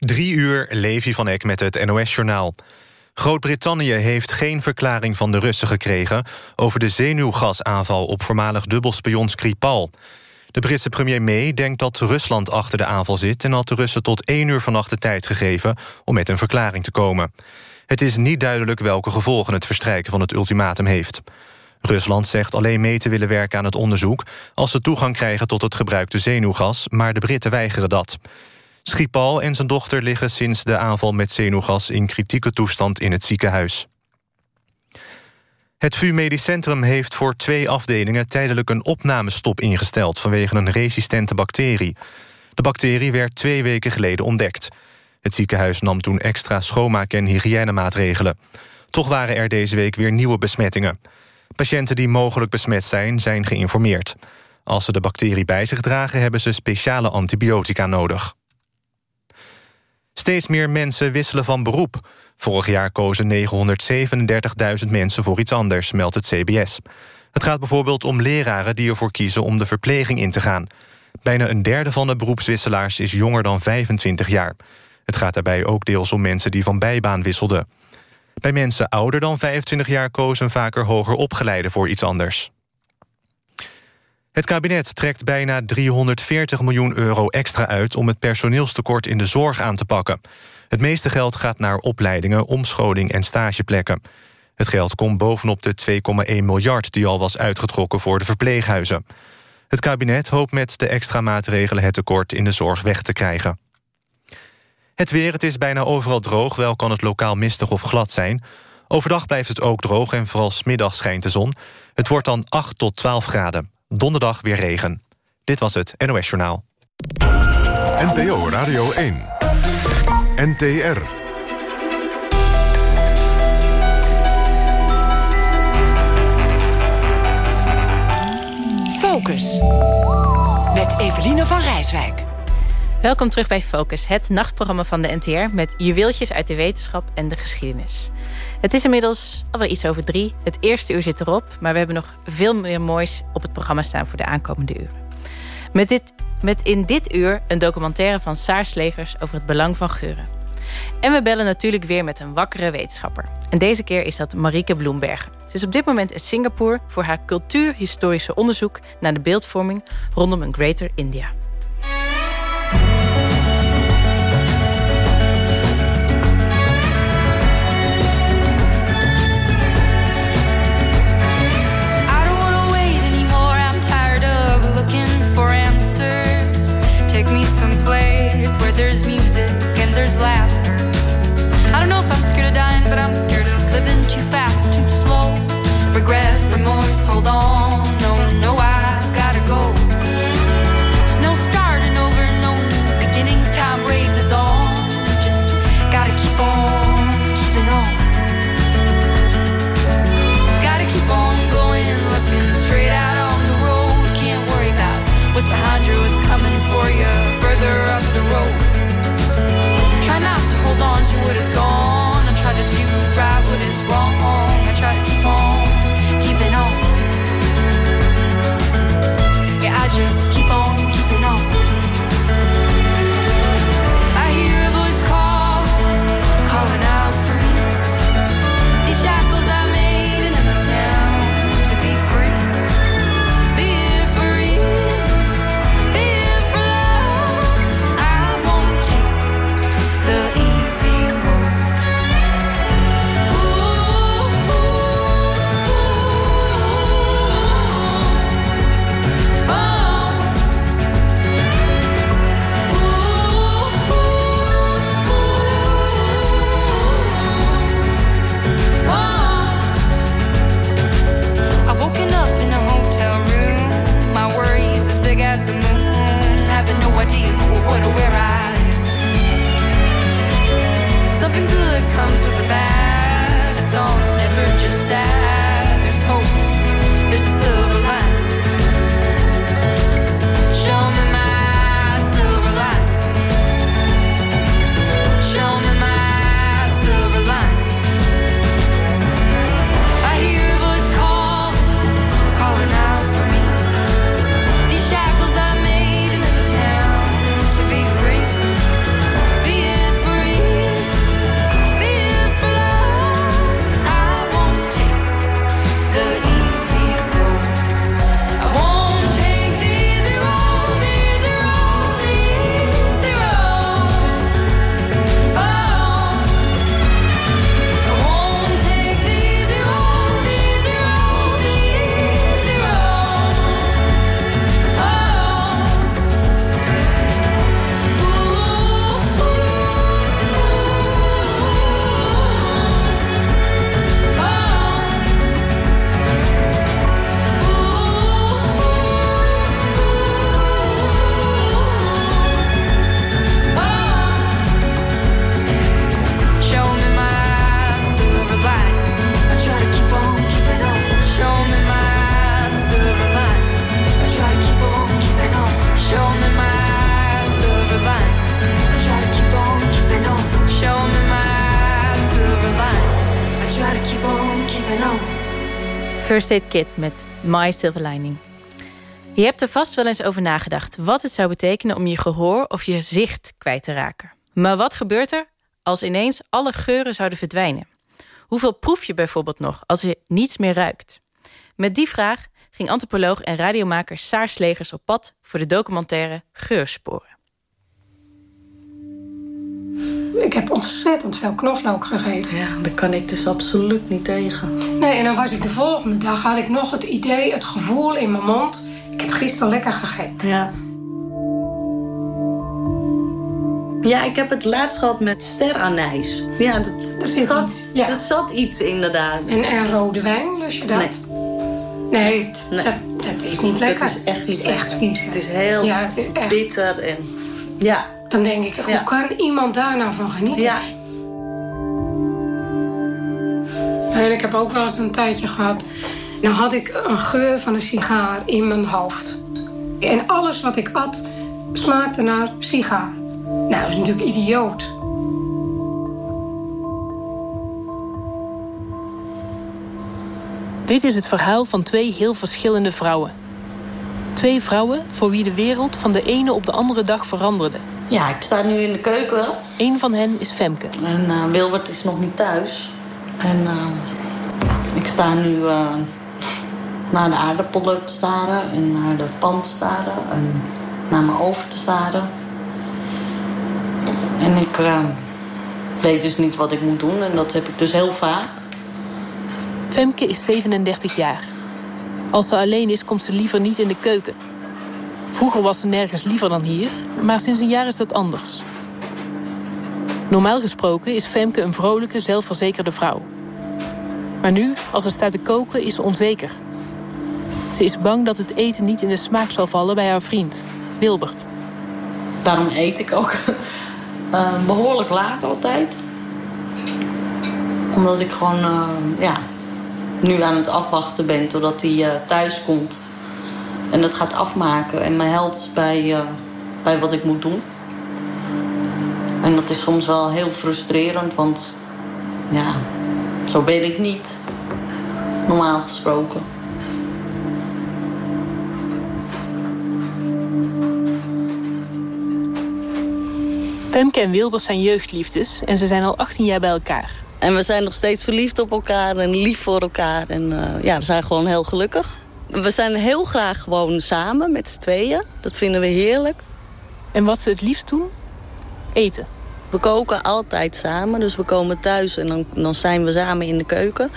Drie uur, Levi van Eck met het NOS-journaal. Groot-Brittannië heeft geen verklaring van de Russen gekregen... over de zenuwgasaanval op voormalig dubbelspion Skripal. De Britse premier May denkt dat Rusland achter de aanval zit... en had de Russen tot één uur vannacht de tijd gegeven... om met een verklaring te komen. Het is niet duidelijk welke gevolgen het verstrijken van het ultimatum heeft. Rusland zegt alleen mee te willen werken aan het onderzoek... als ze toegang krijgen tot het gebruikte zenuwgas... maar de Britten weigeren dat. Schiphol en zijn dochter liggen sinds de aanval met zenuwgas... in kritieke toestand in het ziekenhuis. Het VU Medisch Centrum heeft voor twee afdelingen... tijdelijk een opnamestop ingesteld... vanwege een resistente bacterie. De bacterie werd twee weken geleden ontdekt. Het ziekenhuis nam toen extra schoonmaak- en hygiënemaatregelen. Toch waren er deze week weer nieuwe besmettingen. Patiënten die mogelijk besmet zijn, zijn geïnformeerd. Als ze de bacterie bij zich dragen... hebben ze speciale antibiotica nodig. Steeds meer mensen wisselen van beroep. Vorig jaar kozen 937.000 mensen voor iets anders, meldt het CBS. Het gaat bijvoorbeeld om leraren die ervoor kiezen om de verpleging in te gaan. Bijna een derde van de beroepswisselaars is jonger dan 25 jaar. Het gaat daarbij ook deels om mensen die van bijbaan wisselden. Bij mensen ouder dan 25 jaar kozen vaker hoger opgeleiden voor iets anders. Het kabinet trekt bijna 340 miljoen euro extra uit... om het personeelstekort in de zorg aan te pakken. Het meeste geld gaat naar opleidingen, omscholing en stageplekken. Het geld komt bovenop de 2,1 miljard die al was uitgetrokken voor de verpleeghuizen. Het kabinet hoopt met de extra maatregelen het tekort in de zorg weg te krijgen. Het weer, het is bijna overal droog, wel kan het lokaal mistig of glad zijn. Overdag blijft het ook droog en vooral smiddag schijnt de zon. Het wordt dan 8 tot 12 graden. Donderdag weer regen. Dit was het NOS Journaal. NPO Radio 1. NTR. Focus. Met Eveline van Rijswijk. Welkom terug bij Focus, het nachtprogramma van de NTR... met juweeltjes uit de wetenschap en de geschiedenis. Het is inmiddels alweer iets over drie. Het eerste uur zit erop, maar we hebben nog veel meer moois... op het programma staan voor de aankomende uren. Met, dit, met in dit uur een documentaire van Saar Slegers... over het belang van geuren. En we bellen natuurlijk weer met een wakkere wetenschapper. En deze keer is dat Marieke Bloembergen. Ze is op dit moment in Singapore... voor haar cultuurhistorische onderzoek naar de beeldvorming... rondom een Greater India. утром с First Aid Kit met My Silver Lining. Je hebt er vast wel eens over nagedacht wat het zou betekenen om je gehoor of je zicht kwijt te raken. Maar wat gebeurt er als ineens alle geuren zouden verdwijnen? Hoeveel proef je bijvoorbeeld nog als je niets meer ruikt? Met die vraag ging antropoloog en radiomaker Saar Slegers op pad voor de documentaire Geursporen. Ik heb ontzettend veel knoflook gegeten. Ja, daar kan ik dus absoluut niet tegen. Nee, en dan was ik de volgende dag, had ik nog het idee, het gevoel in mijn mond. Ik heb gisteren lekker gegeten. Ja. Ja, ik heb het laatst gehad met steranijs. Ja, dat, Er zit zat, iets, ja. er zat iets inderdaad. En, en rode wijn, lust je dat? Nee. Nee. Dat, dat is niet lekker. Dat is echt niet Het is echt vies. Het is heel Ja, het is echt. bitter en... Ja, Dan denk ik, hoe Ja. kan iemand daar nou van genieten? ja. En ik heb ook wel eens een tijdje gehad. Dan had ik een geur van een sigaar in mijn hoofd. En alles wat ik at smaakte naar sigaar. Nou, dat is natuurlijk idioot. Dit is het verhaal van twee heel verschillende vrouwen. Twee vrouwen voor wie de wereld van de ene op de andere dag veranderde. Ja, ik sta nu in de keuken. Eén van hen is Femke. En eh, Wilbert is nog niet thuis. En eh, ik sta nu eh, naar de aardappelen te staren. En naar de pan te staren. En naar mijn oven te staren. En ik weet dus niet wat ik moet doen. En dat heb ik dus heel vaak. Femke is 37 jaar. Als ze alleen is, komt ze liever niet in de keuken. Vroeger was ze nergens liever dan hier, maar sinds een jaar is dat anders. Normaal gesproken is Femke een vrolijke, zelfverzekerde vrouw. Maar nu, als ze staat te koken, is ze onzeker. Ze is bang dat het eten niet in de smaak zal vallen bij haar vriend, Wilbert. Daarom eet ik ook eh, behoorlijk laat altijd. Omdat ik gewoon eh, ja, nu aan het afwachten ben totdat hij eh, thuis komt. En dat gaat afmaken en me helpt bij, eh, bij wat ik moet doen. En dat is soms wel heel frustrerend, want ja, zo ben ik niet. Normaal gesproken. Femke en Wilbert zijn jeugdliefdes en ze zijn al 18 jaar bij elkaar. En we zijn nog steeds verliefd op elkaar en lief voor elkaar. En eh, ja, we zijn gewoon heel gelukkig. We zijn heel graag gewoon samen met z'n tweeën. Dat vinden we heerlijk. En wat ze het liefst doen? Eten. We koken altijd samen, dus we komen thuis en dan, dan zijn we samen in de keuken.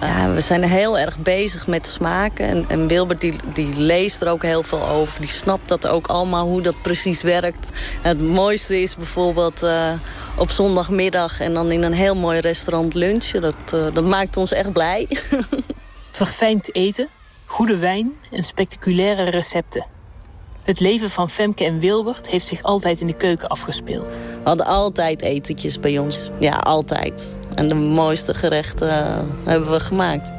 Ja, we zijn heel erg bezig met smaken. En, en Wilbert die, die leest er ook heel veel over. Die snapt dat ook allemaal, hoe dat precies werkt. Het mooiste is bijvoorbeeld eh, op zondagmiddag... en dan in een heel mooi restaurant lunchen. Dat, eh, dat maakt ons echt blij. Verfijnd eten, goede wijn en spectaculaire recepten. Het leven van Femke en Wilbert heeft zich altijd in de keuken afgespeeld. We hadden altijd etentjes bij ons. Ja, altijd. En de mooiste gerechten eh, hebben we gemaakt.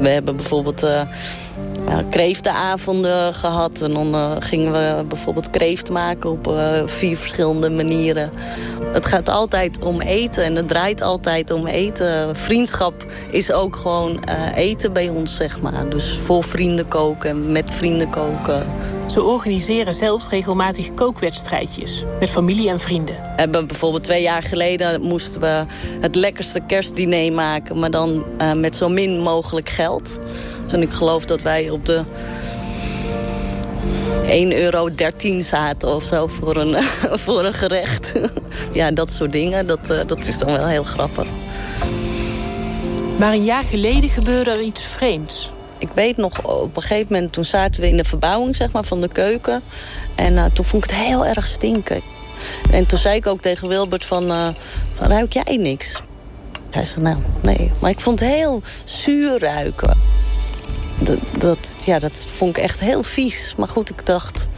We hebben bijvoorbeeld ja, kreeftenavonden gehad. En dan eh, gingen we bijvoorbeeld kreeft maken op vier verschillende manieren. Het gaat altijd om eten en het draait altijd om eten. Vriendschap is ook gewoon eten bij ons, zeg maar. Dus voor vrienden koken, met vrienden koken. Ze organiseren zelfs regelmatig kookwedstrijdjes met familie en vrienden. We hebben bijvoorbeeld twee jaar geleden moesten we het lekkerste kerstdiner maken, maar dan eh, met zo min mogelijk geld. Dus en ik geloof dat wij op de 1,13 euro zaten of zo voor een, voor een gerecht. ja, dat soort dingen, dat, eh, dat is dan wel heel grappig. Maar een jaar geleden gebeurde er iets vreemds. Ik weet nog, op een gegeven moment toen zaten we in de verbouwing zeg maar, van de keuken. En eh, toen vond ik het heel erg stinken. En toen zei ik ook tegen Wilbert van, eh, van ruik jij niks? Hij zei, nou, nee. Maar ik vond het heel zuur ruiken. Dat, dat, ja, dat vond ik echt heel vies. Maar goed, ik dacht...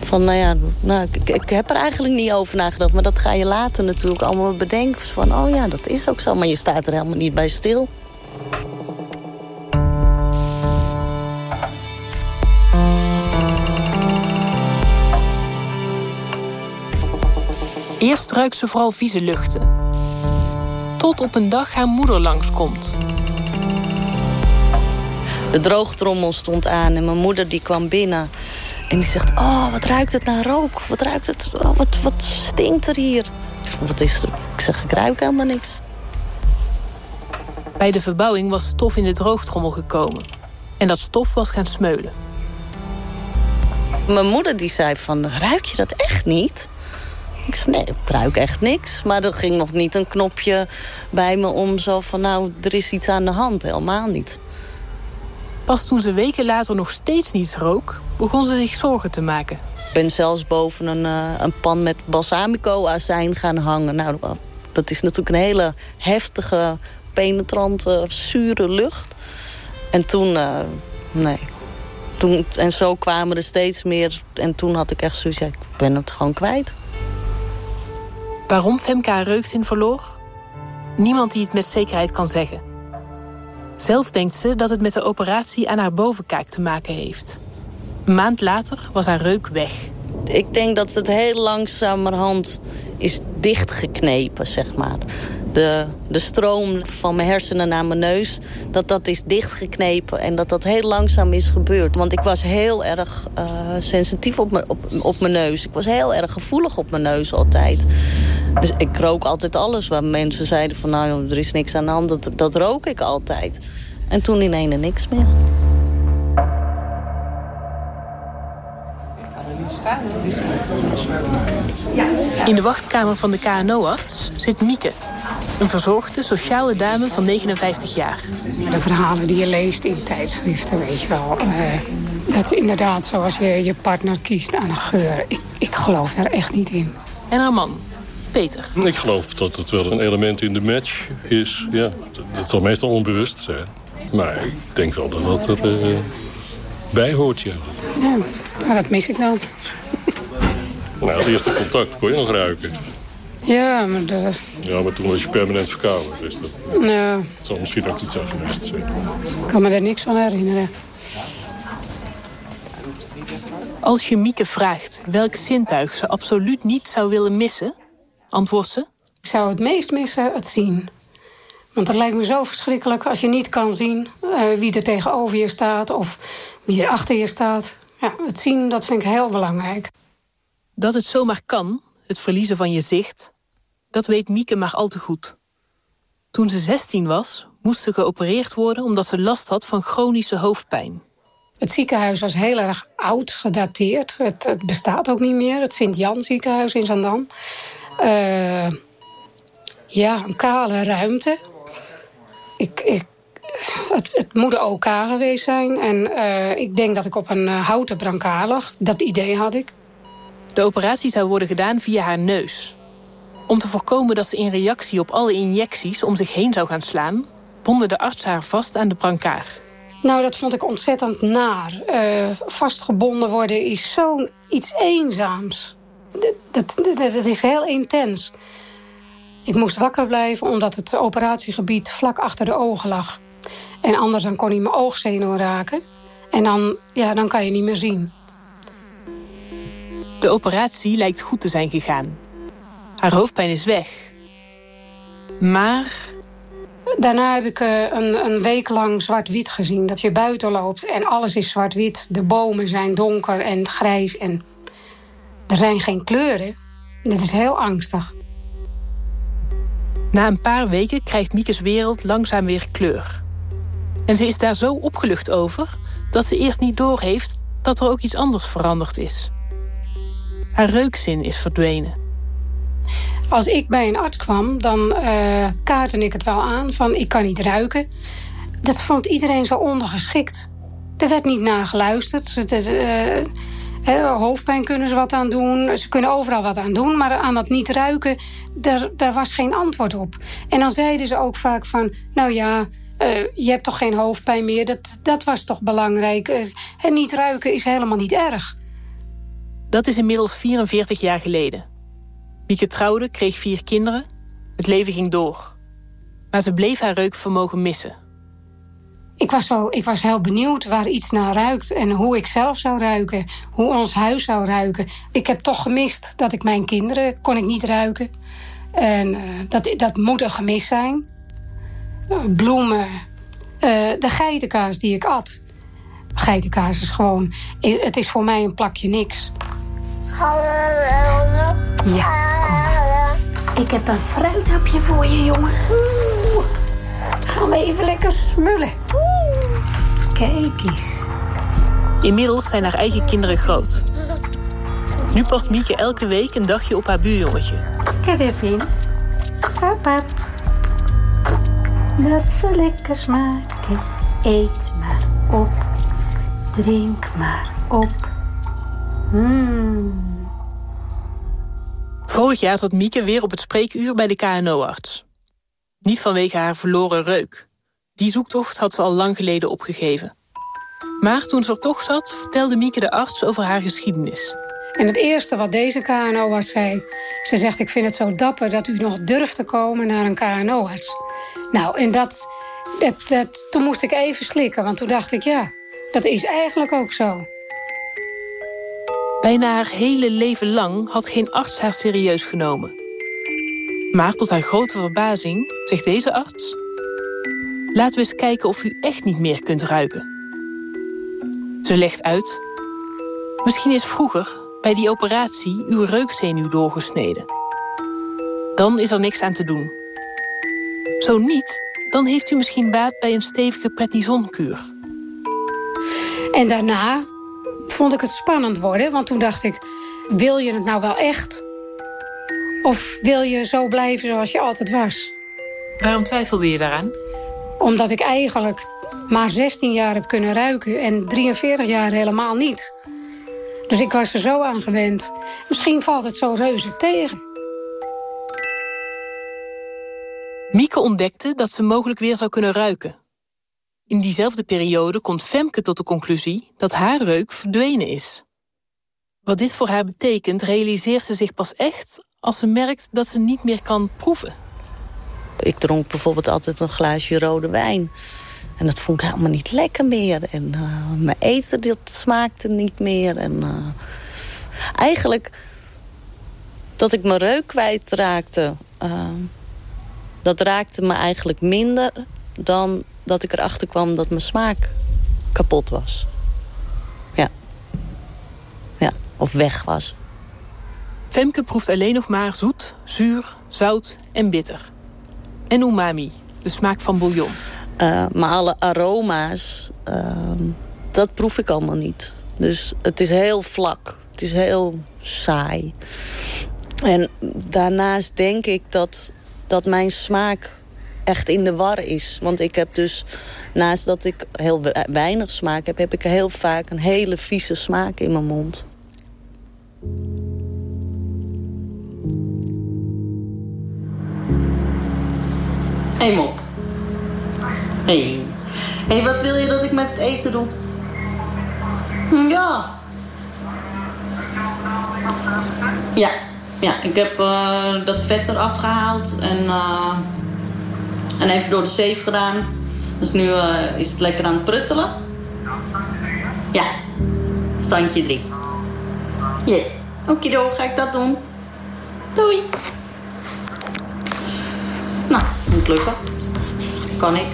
Van, nou ja, nou, ik, ik heb er eigenlijk niet over nagedacht. Maar dat ga je later natuurlijk allemaal bedenken. Van, oh ja, dat is ook zo. Maar je staat er helemaal niet bij stil. Eerst ruikt ze vooral vieze luchten. Tot op een dag haar moeder langskomt. De droogtrommel stond aan en mijn moeder die kwam binnen. En die zegt, oh, wat ruikt het naar rook? Wat ruikt het? Oh, wat, wat stinkt er hier? Wat is er? Ik zeg, ik ruik helemaal niks. Bij de verbouwing was stof in de droogtrommel gekomen. En dat stof was gaan smeulen. Mijn moeder die zei van, ruik je dat echt niet? Ik zei, nee, ik ruik echt niks. Maar er ging nog niet een knopje bij me om zo van... nou, er is iets aan de hand. Helemaal niet. Pas toen ze weken later nog steeds niets rook... begon ze zich zorgen te maken. Ik ben zelfs boven een, uh, een pan met balsamico-azijn gaan hangen. Nou, dat is natuurlijk een hele heftige, penetrante, zure lucht. En toen, uh, nee. Toen, en zo kwamen er steeds meer. En toen had ik echt zoiets, ja, ik ben het gewoon kwijt. Waarom Femke haar reukzin verloor? Niemand die het met zekerheid kan zeggen. Zelf denkt ze dat het met de operatie aan haar bovenkaak te maken heeft. Een maand later was haar reuk weg. Ik denk dat het heel langzamerhand is dichtgeknepen, zeg maar. De, de stroom van mijn hersenen naar mijn neus, dat dat is dichtgeknepen. En dat dat heel langzaam is gebeurd. Want ik was heel erg uh, sensitief op op, op mijn neus. Ik was heel erg gevoelig op mijn neus altijd. Dus ik rook altijd alles waar mensen zeiden van... nou, er is niks aan de hand, dat, dat rook ik altijd. En toen ineens niks meer. In de wachtkamer van de KNO-arts zit Mieke. Een verzorgde, sociale dame van 59 jaar. De verhalen die je leest in tijdschriften, weet je wel... Uh, dat inderdaad, zoals je je partner kiest aan een geur... Ik, ik geloof daar echt niet in. En haar man, Peter. Ik geloof dat het wel een element in de match is. Ja, dat zal meestal onbewust zijn. Maar ik denk wel dat dat er uh, bij hoort, ja. Ja, maar dat mis ik dan. Nou, het eerste contact kon je nog ruiken. Ja, maar dat... Ja, maar toen was je permanent verkouden. Dus dat, ja. dat zal misschien ook iets aan geweest zijn. Ik kan me er niks van herinneren. Als je Mieke vraagt welk zintuig ze absoluut niet zou willen missen... antwoordt ze... Ik zou het meest missen het zien. Want het lijkt me zo verschrikkelijk als je niet kan zien... Uh, wie er tegenover je staat of wie er achter je staat. Ja, het zien, dat vind ik heel belangrijk. Dat het zomaar kan, het verliezen van je zicht... dat weet Mieke maar al te goed. Toen ze 16 was, moest ze geopereerd worden... omdat ze last had van chronische hoofdpijn. Het ziekenhuis was heel erg oud, gedateerd. Het, het bestaat ook niet meer, het Sint-Jan ziekenhuis in Zandam. Uh, ja, een kale ruimte. Ik, ik, het, het moet een OK geweest zijn. En uh, ik denk dat ik op een uh, houten brancard lag. Dat idee had ik. De operatie zou worden gedaan via haar neus. Om te voorkomen dat ze in reactie op alle injecties om zich heen zou gaan slaan... bonden de arts haar vast aan de brancard. Nou, dat vond ik ontzettend naar. Uh, vastgebonden worden is zo'n iets eenzaams. Dat, dat, dat, is heel intens. Ik moest wakker blijven omdat het operatiegebied vlak achter de ogen lag. En anders dan kon hij mijn oogzenuw raken. En dan, ja, dan kan je niet meer zien. De operatie lijkt goed te zijn gegaan. Haar hoofdpijn is weg. Maar... Daarna heb ik uh, een, een week lang zwart-wit gezien. Dat je buiten loopt en alles is zwart-wit. De bomen zijn donker en grijs. En er zijn geen kleuren. Dit is heel angstig. Na een paar weken krijgt Miekes wereld langzaam weer kleur. En ze is daar zo opgelucht over... dat ze eerst niet doorheeft dat er ook iets anders veranderd is. Haar reukzin is verdwenen. Als ik bij een arts kwam, dan uh, kaartte ik het wel aan van ik kan niet ruiken. Dat vond iedereen zo ondergeschikt. Er werd niet naar geluisterd. Uh, Hoofdpijn kunnen ze wat aan doen. Ze kunnen overal wat aan doen. Maar aan dat niet ruiken, daar, daar was geen antwoord op. En dan zeiden ze ook vaak van... nou ja, uh, je hebt toch geen hoofdpijn meer. Dat, dat was toch belangrijk. En niet ruiken is helemaal niet erg. Dat is inmiddels 44 jaar geleden. Mieke trouwde, kreeg vier kinderen. Het leven ging door. Maar ze bleef haar reukvermogen missen. Ik was, zo, ik was heel benieuwd waar iets naar ruikt en hoe ik zelf zou ruiken. Hoe ons huis zou ruiken. Ik heb toch gemist dat ik mijn kinderen kon ik niet ruiken. En uh, dat, dat moet een gemis zijn. Uh, bloemen. Uh, de geitenkaas die ik at. Geitenkaas is gewoon... Het is voor mij een plakje niks. Ja, kom maar. Ik heb een fruithapje voor je, jongen. Gaan we even lekker smullen. Kijk eens. Inmiddels zijn haar eigen kinderen groot. Nu past Mieke elke week een dagje op haar buurjongetje. Kijk even hop. Dat ze lekker smaken. Eet maar op. Drink maar op. Mm. Vorig jaar zat Mieke weer op het spreekuur bij de KNO-arts. Niet vanwege haar verloren reuk. Die zoektocht had ze al lang geleden opgegeven. Maar toen ze er toch zat, vertelde Mieke de arts over haar geschiedenis. En het eerste wat deze KNO-arts zei... ze zegt, ik vind het zo dapper dat u nog durft te komen naar een KNO-arts. Nou, en dat, dat, dat, toen moest ik even slikken, want toen dacht ik... ja, dat is eigenlijk ook zo. Bijna haar hele leven lang had geen arts haar serieus genomen. Maar tot haar grote verbazing zegt deze arts... laten we eens kijken of u echt niet meer kunt ruiken. Ze legt uit... misschien is vroeger bij die operatie uw reukzenuw doorgesneden. Dan is er niks aan te doen. Zo niet, dan heeft u misschien baat bij een stevige prednisonkuur. En daarna vond ik het spannend worden, want toen dacht ik... wil je het nou wel echt? Of wil je zo blijven zoals je altijd was? Waarom twijfelde je daaraan? Omdat ik eigenlijk maar 16 jaar heb kunnen ruiken... en 43 jaar helemaal niet. Dus ik was er zo aan gewend. Misschien valt het zo reuze tegen. Mieke ontdekte dat ze mogelijk weer zou kunnen ruiken. In diezelfde periode komt Femke tot de conclusie dat haar reuk verdwenen is. Wat dit voor haar betekent, realiseert ze zich pas echt als ze merkt dat ze niet meer kan proeven. Ik dronk bijvoorbeeld altijd een glaasje rode wijn. En dat vond ik helemaal niet lekker meer. En uh, mijn eten dat smaakte niet meer. En uh, eigenlijk dat ik mijn reuk kwijtraakte... Uh, dat raakte me eigenlijk minder dan dat ik erachter kwam dat mijn smaak kapot was. Ja. Ja, of weg was. Femke proeft alleen nog maar zoet, zuur, zout en bitter. En umami, de smaak van bouillon. Uh, maar alle aroma's, uh, dat proef ik allemaal niet. Dus het is heel vlak. Het is heel saai. En daarnaast denk ik dat, dat mijn smaak echt in de war is. Want ik heb dus, naast dat ik heel weinig smaak heb... heb ik heel vaak een hele vieze smaak in mijn mond. Hey Mop. Hey. hey, wat wil je dat ik met het eten doe? Ja. Ja, ja ik heb uh, dat vet eraf gehaald en, uh, en even door de zeef gedaan. Dus nu uh, is het lekker aan het pruttelen. Ja, standje 3. Yes, okido, ga ik dat doen. Doei. Nou, moet lukken. Kan ik.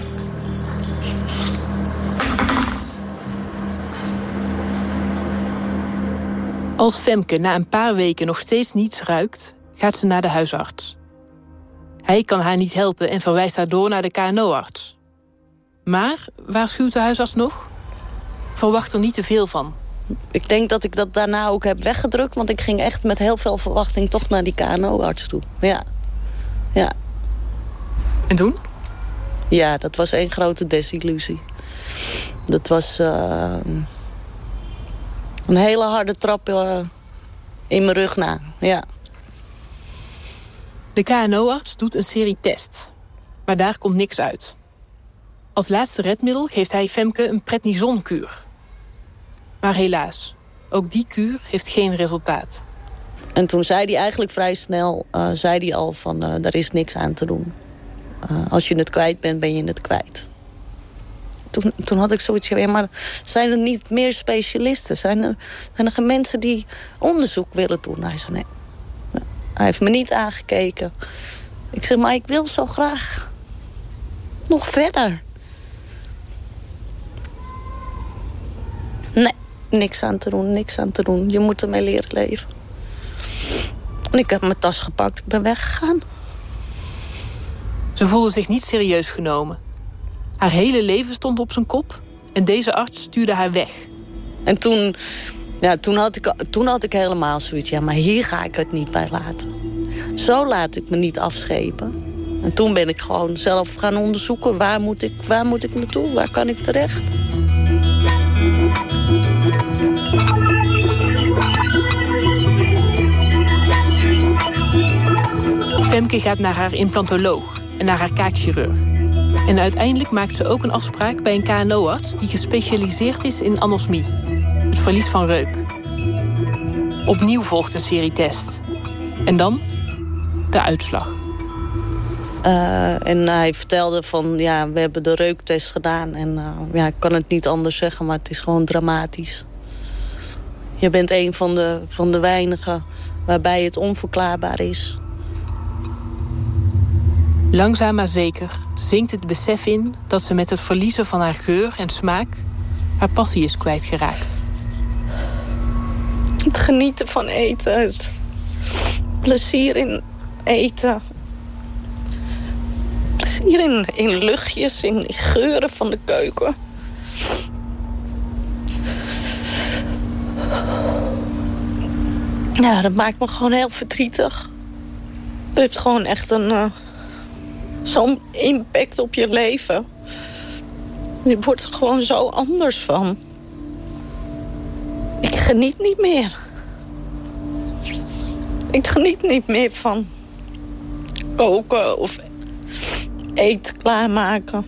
Als Femke na een paar weken nog steeds niets ruikt, gaat ze naar de huisarts. Hij kan haar niet helpen en verwijst haar door naar de KNO-arts. Maar, waarschuwt de huisarts nog? Verwacht er niet te veel van. Ik denk dat ik dat daarna ook heb weggedrukt... want ik ging echt met heel veel verwachting toch naar die KNO-arts toe. Ja. ja. En toen? Ja, dat was één grote desillusie. Dat was... Uh een hele harde trap uh, in mijn rug na, ja. De KNO-arts doet een serie tests. Maar daar komt niks uit. Als laatste redmiddel geeft hij Femke een prednisonkuur. Maar helaas, ook die kuur heeft geen resultaat. En toen zei hij eigenlijk vrij snel uh, zei hij al van uh, daar is niks aan te doen. Uh, als je het kwijt bent, ben je het kwijt toen, toen had ik zoiets van... Ja, maar zijn er niet meer specialisten? Zijn er, zijn er mensen die onderzoek willen doen? Hij zei nee. Hij heeft me niet aangekeken. Ik zeg, maar ik wil zo graag nog verder. Nee, niks aan te doen, niks aan te doen. Je moet ermee leren leven. En ik heb mijn tas gepakt, ik ben weggegaan. Ze voelde zich niet serieus genomen. Haar hele leven stond op zijn kop en deze arts stuurde haar weg. En toen, ja, toen, had ik, toen had ik helemaal zoiets, ja, maar hier ga ik het niet bij laten. Zo laat ik me niet afschepen. En toen ben ik gewoon zelf gaan onderzoeken, waar moet ik, waar moet ik naartoe, waar kan ik terecht. Femke gaat naar haar implantoloog naar haar kaakchirurg. En uiteindelijk maakt ze ook een afspraak bij een KNO-arts... die gespecialiseerd is in anosmie, het verlies van reuk. Opnieuw volgt een serie tests. En dan de uitslag. Uh, en hij vertelde van, ja, we hebben de reuktest gedaan. En uh, ja, ik kan het niet anders zeggen, maar het is gewoon dramatisch. Je bent een van de, van de weinigen waarbij het onverklaarbaar is. Langzaam maar zeker zinkt het besef in dat ze met het verliezen van haar geur en smaak haar passie is kwijtgeraakt. Het genieten van eten, het plezier in eten. Plezier in, in luchtjes, in geuren van de keuken. Ja, dat maakt me gewoon heel verdrietig. Het heeft gewoon echt een... Uh, zo'n impact op je leven. Je wordt er gewoon zo anders van. Ik geniet niet meer. Ik geniet niet meer van koken of eten klaarmaken.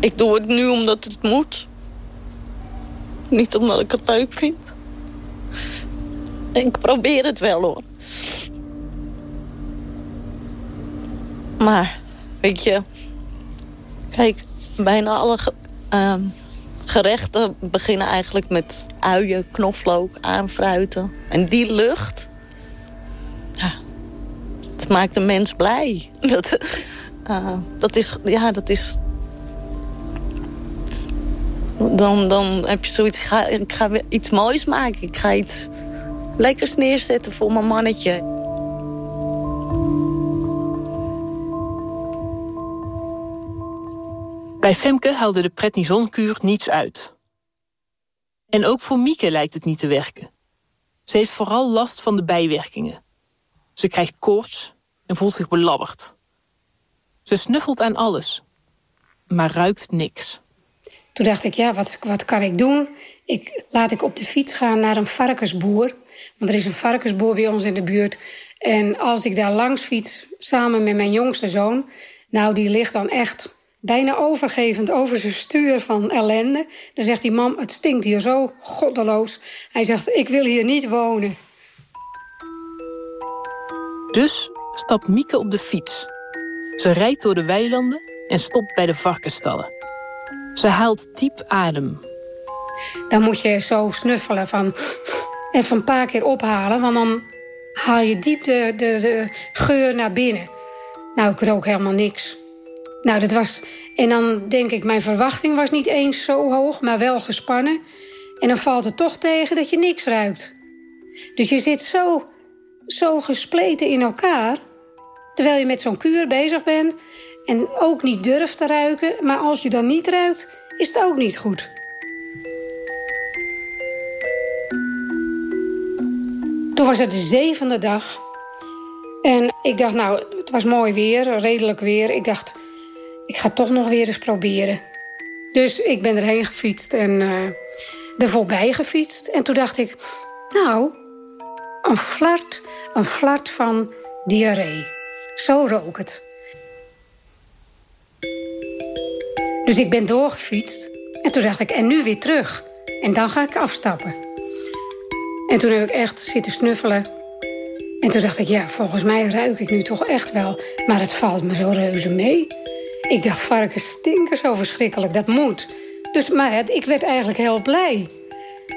Ik doe het nu omdat het moet. Niet omdat ik het leuk vind. Ik probeer het wel hoor. Maar, weet je... Kijk, bijna alle uh, gerechten beginnen eigenlijk met uien, knoflook, aanfruiten. En die lucht... Ja, dat maakt een mens blij. Dat, uh, dat is... Ja, dat is... Dan, dan heb je zoiets... Ik ga, ik ga weer iets moois maken. Ik ga iets lekkers neerzetten voor mijn mannetje. Bij Femke haalde de prednisonkuur niets uit. En ook voor Mieke lijkt het niet te werken. Ze heeft vooral last van de bijwerkingen. Ze krijgt koorts en voelt zich belabberd. Ze snuffelt aan alles, maar ruikt niks. Toen dacht ik, ja, wat, wat kan ik doen? Ik, laat ik op de fiets gaan naar een varkensboer. Want er is een varkensboer bij ons in de buurt. En als ik daar langs fiets, samen met mijn jongste zoon... nou, die ligt dan echt bijna overgevend over zijn stuur van ellende. Dan zegt die man, het stinkt hier zo goddeloos. Hij zegt, ik wil hier niet wonen. Dus stapt Mieke op de fiets. Ze rijdt door de weilanden en stopt bij de varkenstallen. Ze haalt diep adem. Dan moet je zo snuffelen van... even een paar keer ophalen, want dan haal je diep de, de, de geur naar binnen. Nou, ik rook helemaal niks. Nou, dat was... En dan denk ik, mijn verwachting was niet eens zo hoog, maar wel gespannen. En dan valt het toch tegen dat je niks ruikt. Dus je zit zo, zo gespleten in elkaar... terwijl je met zo'n kuur bezig bent... en ook niet durft te ruiken. Maar als je dan niet ruikt, is het ook niet goed. Toen was het de zevende dag. En ik dacht, nou, het was mooi weer, redelijk weer. Ik dacht, ik ga toch nog weer eens proberen. Dus ik ben erheen gefietst en uh, er voorbij gefietst. En toen dacht ik, nou, een flart, een flart van diarree. Zo rook het. Dus ik ben doorgefietst. En toen dacht ik, en nu weer terug. En dan ga ik afstappen. En toen heb ik echt zitten snuffelen. En toen dacht ik, ja, volgens mij ruik ik nu toch echt wel. Maar het valt me zo reuze mee. Ik dacht, varkens stinken zo verschrikkelijk, dat moet. Dus, maar ik werd eigenlijk heel blij.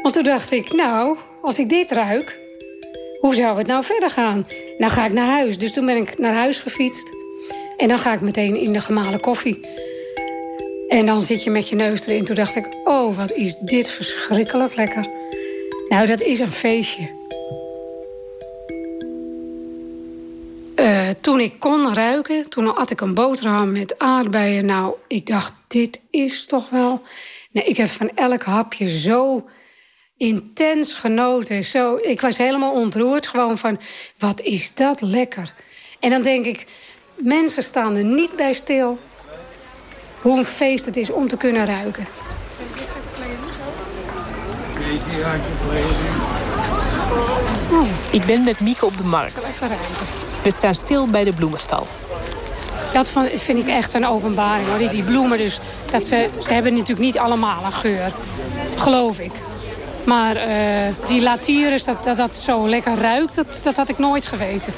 Want toen dacht ik, nou, als ik dit ruik... hoe zou het nou verder gaan? Nou ga ik naar huis. Dus toen ben ik naar huis gefietst. En dan ga ik meteen in de gemalen koffie. En dan zit je met je neus erin. Toen dacht ik, oh, wat is dit verschrikkelijk lekker. Nou, dat is een feestje. Uh, toen ik kon ruiken, toen had ik een boterham met aardbeien. Nou, ik dacht, dit is toch wel... Nee, ik heb van elk hapje zo intens genoten. Zo, ik was helemaal ontroerd gewoon van, wat is dat lekker. En dan denk ik, mensen staan er niet bij stil... hoe een feest het is om te kunnen ruiken. Ik ben met Mieke op de markt. We staan stil bij de bloemenstal. Dat vind ik echt een openbaring. Hoor. Die, bloemen, dus, dat ze, ze hebben natuurlijk niet allemaal een geur. Geloof ik. Maar uh, die latires, dat, dat dat zo lekker ruikt, dat, dat had ik nooit geweten.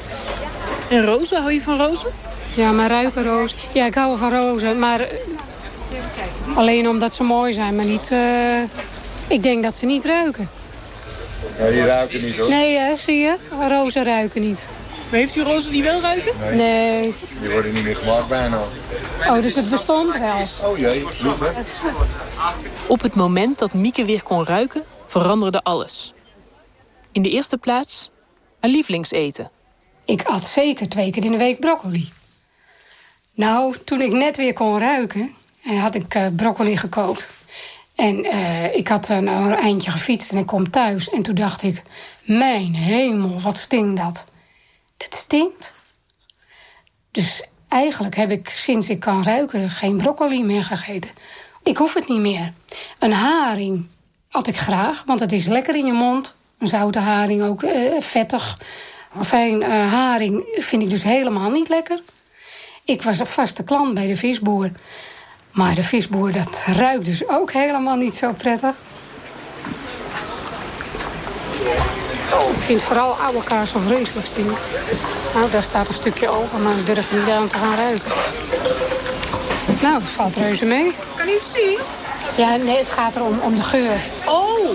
En rozen, hou je van rozen? Ja, maar ruiken rozen. Ja, ik hou van rozen, maar alleen omdat ze mooi zijn, maar niet... Uh, ik denk dat ze niet ruiken. Ja, die ruiken niet hoor. Nee, hè, zie je? Rozen ruiken niet. Maar heeft u rozen die wel ruiken? Nee. nee. Die worden niet meer gemaakt bijna. Oh, dus het bestond wel. Oh jee, lief hè? Op het moment dat Mieke weer kon ruiken, veranderde alles. In de eerste plaats haar lievelingseten. Ik at zeker twee keer in de week broccoli. Nou, toen ik net weer kon ruiken, eh, had ik uh, broccoli gekookt. En uh, ik had een, een eindje gefietst en ik kom thuis. En toen dacht ik, mijn hemel, wat stinkt dat. Dat stinkt. Dus eigenlijk heb ik sinds ik kan ruiken geen broccoli meer gegeten. Ik hoef het niet meer. Een haring at ik graag, want het is lekker in je mond. Een zoute haring ook, uh, vettig. Fijn, uh, haring vind ik dus helemaal niet lekker. Ik was een vaste klant bij de visboer. Maar de visboer, dat ruikt dus ook helemaal niet zo prettig. Ik vind vooral oude kaas zo vreselijk stinken. Nou, daar staat een stukje open, maar ik durf niet aan te gaan ruiken. Nou, valt reuze mee. Kan je het zien? Ja, nee, het gaat erom om de geur. Oh!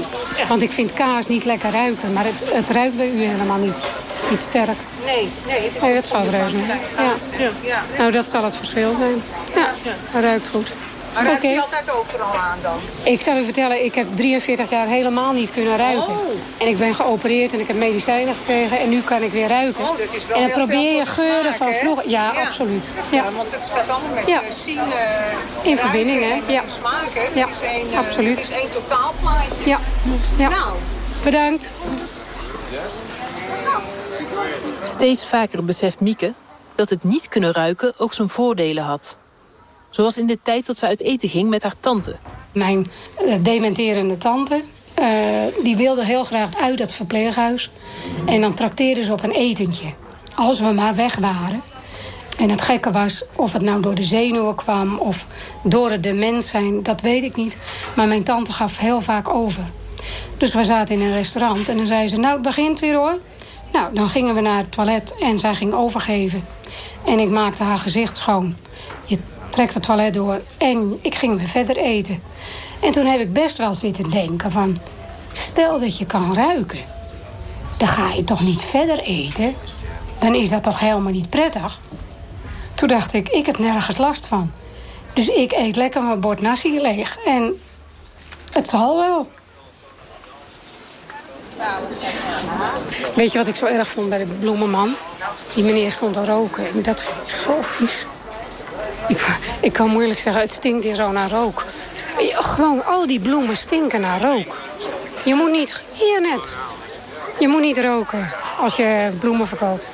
Want ik vind kaas niet lekker ruiken, maar het, het ruikt bij u helemaal niet, niet sterk. Nee, nee. Het is nee, dat valt reuze mee. Ja. Ja. ja. Nou, dat zal het verschil zijn. Ja, het ruikt goed. Maar ruikt okay. altijd overal aan dan? Ik zal u vertellen, ik heb 43 jaar helemaal niet kunnen ruiken. Oh. En ik ben geopereerd en ik heb medicijnen gekregen. En nu kan ik weer ruiken. Oh, dat is wel en dan heel probeer je geuren smaak, van vroeger. Ja, Ja. absoluut. Ja, Ja. want het staat allemaal met Ja. uh, zien, uh, In verbinding, hè? Ja. smaken. Het Ja, is één, uh, absoluut. Het is één totaalplaatje. Ja. ja. Nou, Bedankt. Steeds vaker beseft Mieke dat het niet kunnen ruiken ook zijn voordelen had. Zoals in de tijd dat ze uit eten ging met haar tante. Mijn eh, dementerende tante, eh, die wilde heel graag uit het verpleeghuis. En dan trakteerde ze op een etentje. Als we maar weg waren. En het gekke was, of het nou door de zenuwen kwam... of door het dement zijn, dat weet ik niet. Maar mijn tante gaf heel vaak over. Dus we zaten in een restaurant en dan zei ze... nou, het begint weer hoor. Nou, dan gingen we naar het toilet en zij ging overgeven. En ik maakte haar gezicht schoon. Je trekt het toilet door en ik ging weer verder eten. En toen heb ik best wel zitten denken van... stel dat je kan ruiken, dan ga je toch niet verder eten? Dan is dat toch helemaal niet prettig? Toen dacht ik, ik heb nergens last van. Dus ik eet lekker mijn bord nasi leeg. En het zal wel. Weet je wat ik zo erg vond bij de bloemenman? Die meneer stond te roken en dat vind ik zo vies. Ik, ik kan moeilijk zeggen, het stinkt hier zo naar rook. Gewoon, al die bloemen stinken naar rook. Je moet niet, hier net. Je moet niet roken als je bloemen verkoopt.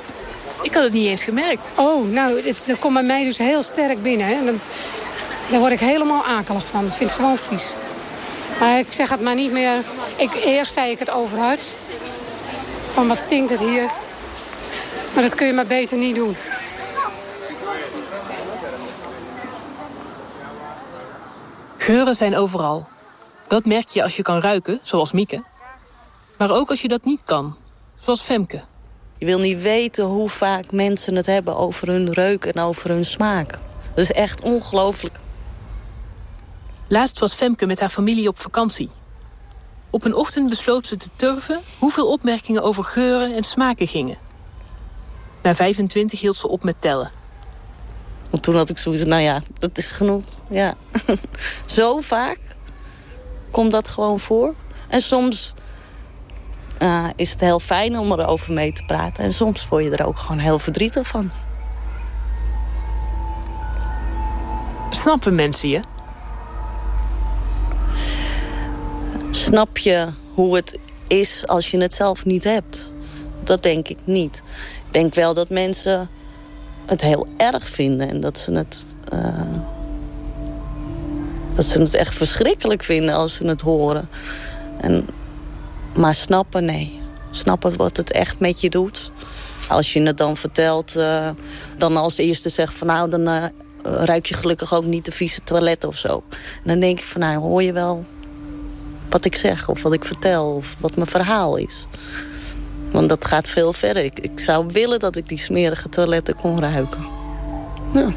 Ik had het niet eens gemerkt. Oh, nou, het, dat komt bij mij dus heel sterk binnen. Hè. En dan, daar word ik helemaal akelig van. Ik vind het gewoon vies. Maar ik zeg het maar niet meer. Ik, eerst zei ik het overhard. Van wat stinkt het hier. Maar dat kun je maar beter niet doen. Geuren zijn overal. Dat merk je als je kan ruiken, zoals Mieke. Maar ook als je dat niet kan, zoals Femke. Je wil niet weten hoe vaak mensen het hebben over hun reuk en over hun smaak. Dat is echt ongelooflijk. Laatst was Femke met haar familie op vakantie. Op een ochtend besloot ze te turven hoeveel opmerkingen over geuren en smaken gingen. Na 25 hield ze op met tellen. Want toen had ik zoiets, nou ja, dat is genoeg. Ja. Zo vaak komt dat gewoon voor. En soms uh, is het heel fijn om erover mee te praten. En soms word je er ook gewoon heel verdrietig van. Snappen mensen je? Snap je hoe het is als je het zelf niet hebt? Dat denk ik niet. Ik denk wel dat mensen het heel erg vinden. En dat ze het... Uh, dat ze het echt verschrikkelijk vinden als ze het horen. En, maar snappen, nee. Snappen wat het echt met je doet. Als je het dan vertelt, uh, dan als eerste zegt van... nou, dan uh, ruik je gelukkig ook niet de vieze toilet of zo. Dan denk ik van, nou, hoor je wel wat ik zeg of wat ik vertel... of wat mijn verhaal is. Want dat gaat veel verder. Ik, ik zou willen dat ik die smerige toiletten kon ruiken. Ja.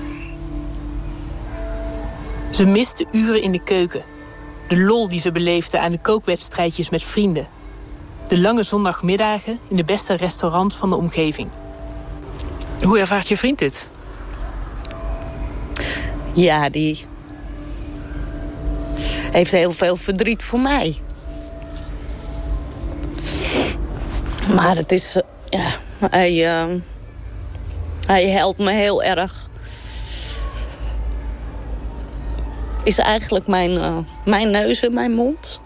Ze miste uren in de keuken. De lol die ze beleefde aan de kookwedstrijdjes met vrienden. De lange zondagmiddagen in de beste restaurant van de omgeving. Hoe ervaart je vriend dit? Ja, die heeft heel veel verdriet voor mij. Maar het is... ja, hij, uh, hij helpt me heel erg. Is eigenlijk mijn, uh, mijn neus en mijn mond.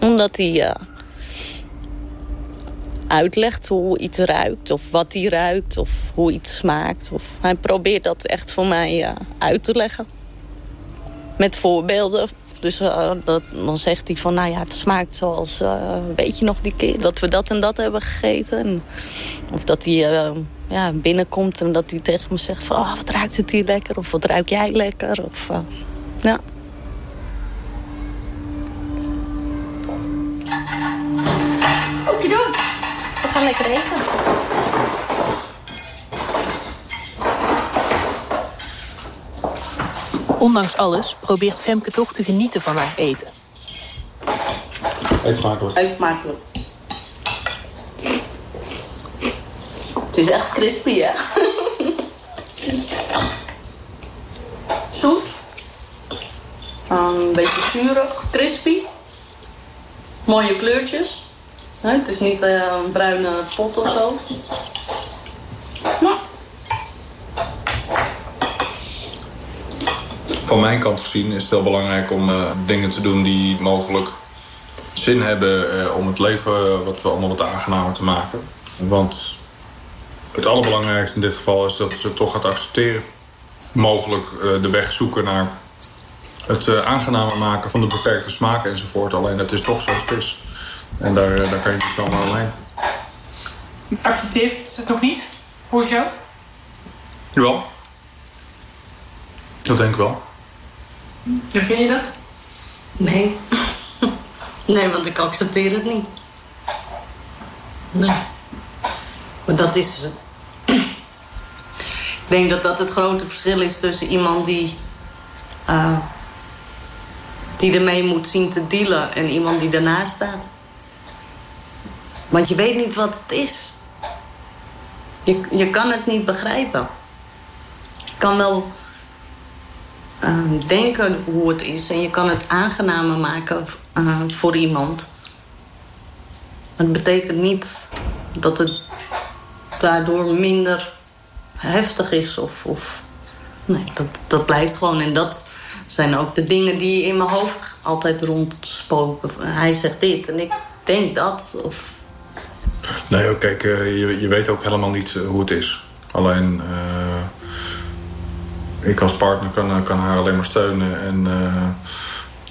Omdat hij uh, uitlegt hoe iets ruikt. Of wat hij ruikt. Of hoe iets smaakt. Of hij probeert dat echt voor mij uit te leggen. Met voorbeelden dus dat, dan zegt hij van, nou ja, het smaakt zoals, uh, weet je nog die keer dat we dat en dat hebben gegeten. of dat hij uh, ja, binnenkomt en dat hij tegen me zegt van, oh, wat ruikt het hier lekker? Of wat ruik jij lekker? Of, ja. Okido, we gaan lekker eten. Ondanks alles probeert Femke toch te genieten van haar eten. Eet smakelijk. Eet smakelijk. Het is echt crispy, hè? Zoet. Een beetje zuurig, crispy. Mooie kleurtjes. het is niet eh, een bruine pot of zo. Van mijn kant gezien is het heel belangrijk om uh, dingen te doen die mogelijk zin hebben uh, om het leven wat we allemaal wat aangenamer te maken. Want het allerbelangrijkste in dit geval is dat ze het toch gaat accepteren. Mogelijk de weg zoeken naar het aangenamer maken van de beperkte smaak enzovoort. Alleen het is toch zoals het is. En daar, daar kan je niet zomaar alleen. Accepteert ze het nog niet? Voor jou? Jawel. Dat denk ik wel. Herken je dat? Nee. Nee, want ik accepteer het niet. Nee. Maar dat is... Ik denk dat dat het grote verschil is tussen iemand die... Uh, die ermee moet zien te dealen en iemand die ernaast staat. Want je weet niet wat het is. Je, je kan het niet begrijpen. Je kan wel uh, denken hoe het is. En je kan het aangenamer maken uh, voor iemand. Het betekent niet dat het daardoor minder heftig is. Of, of, nee, dat, dat blijft gewoon. En dat zijn ook de dingen die in mijn hoofd altijd rondspoken. Hij zegt dit en ik denk dat. Of... Nee, kijk, uh, je, je weet ook helemaal niet hoe het is. Alleen ik als partner kan, eh, kan haar alleen maar steunen. En uh,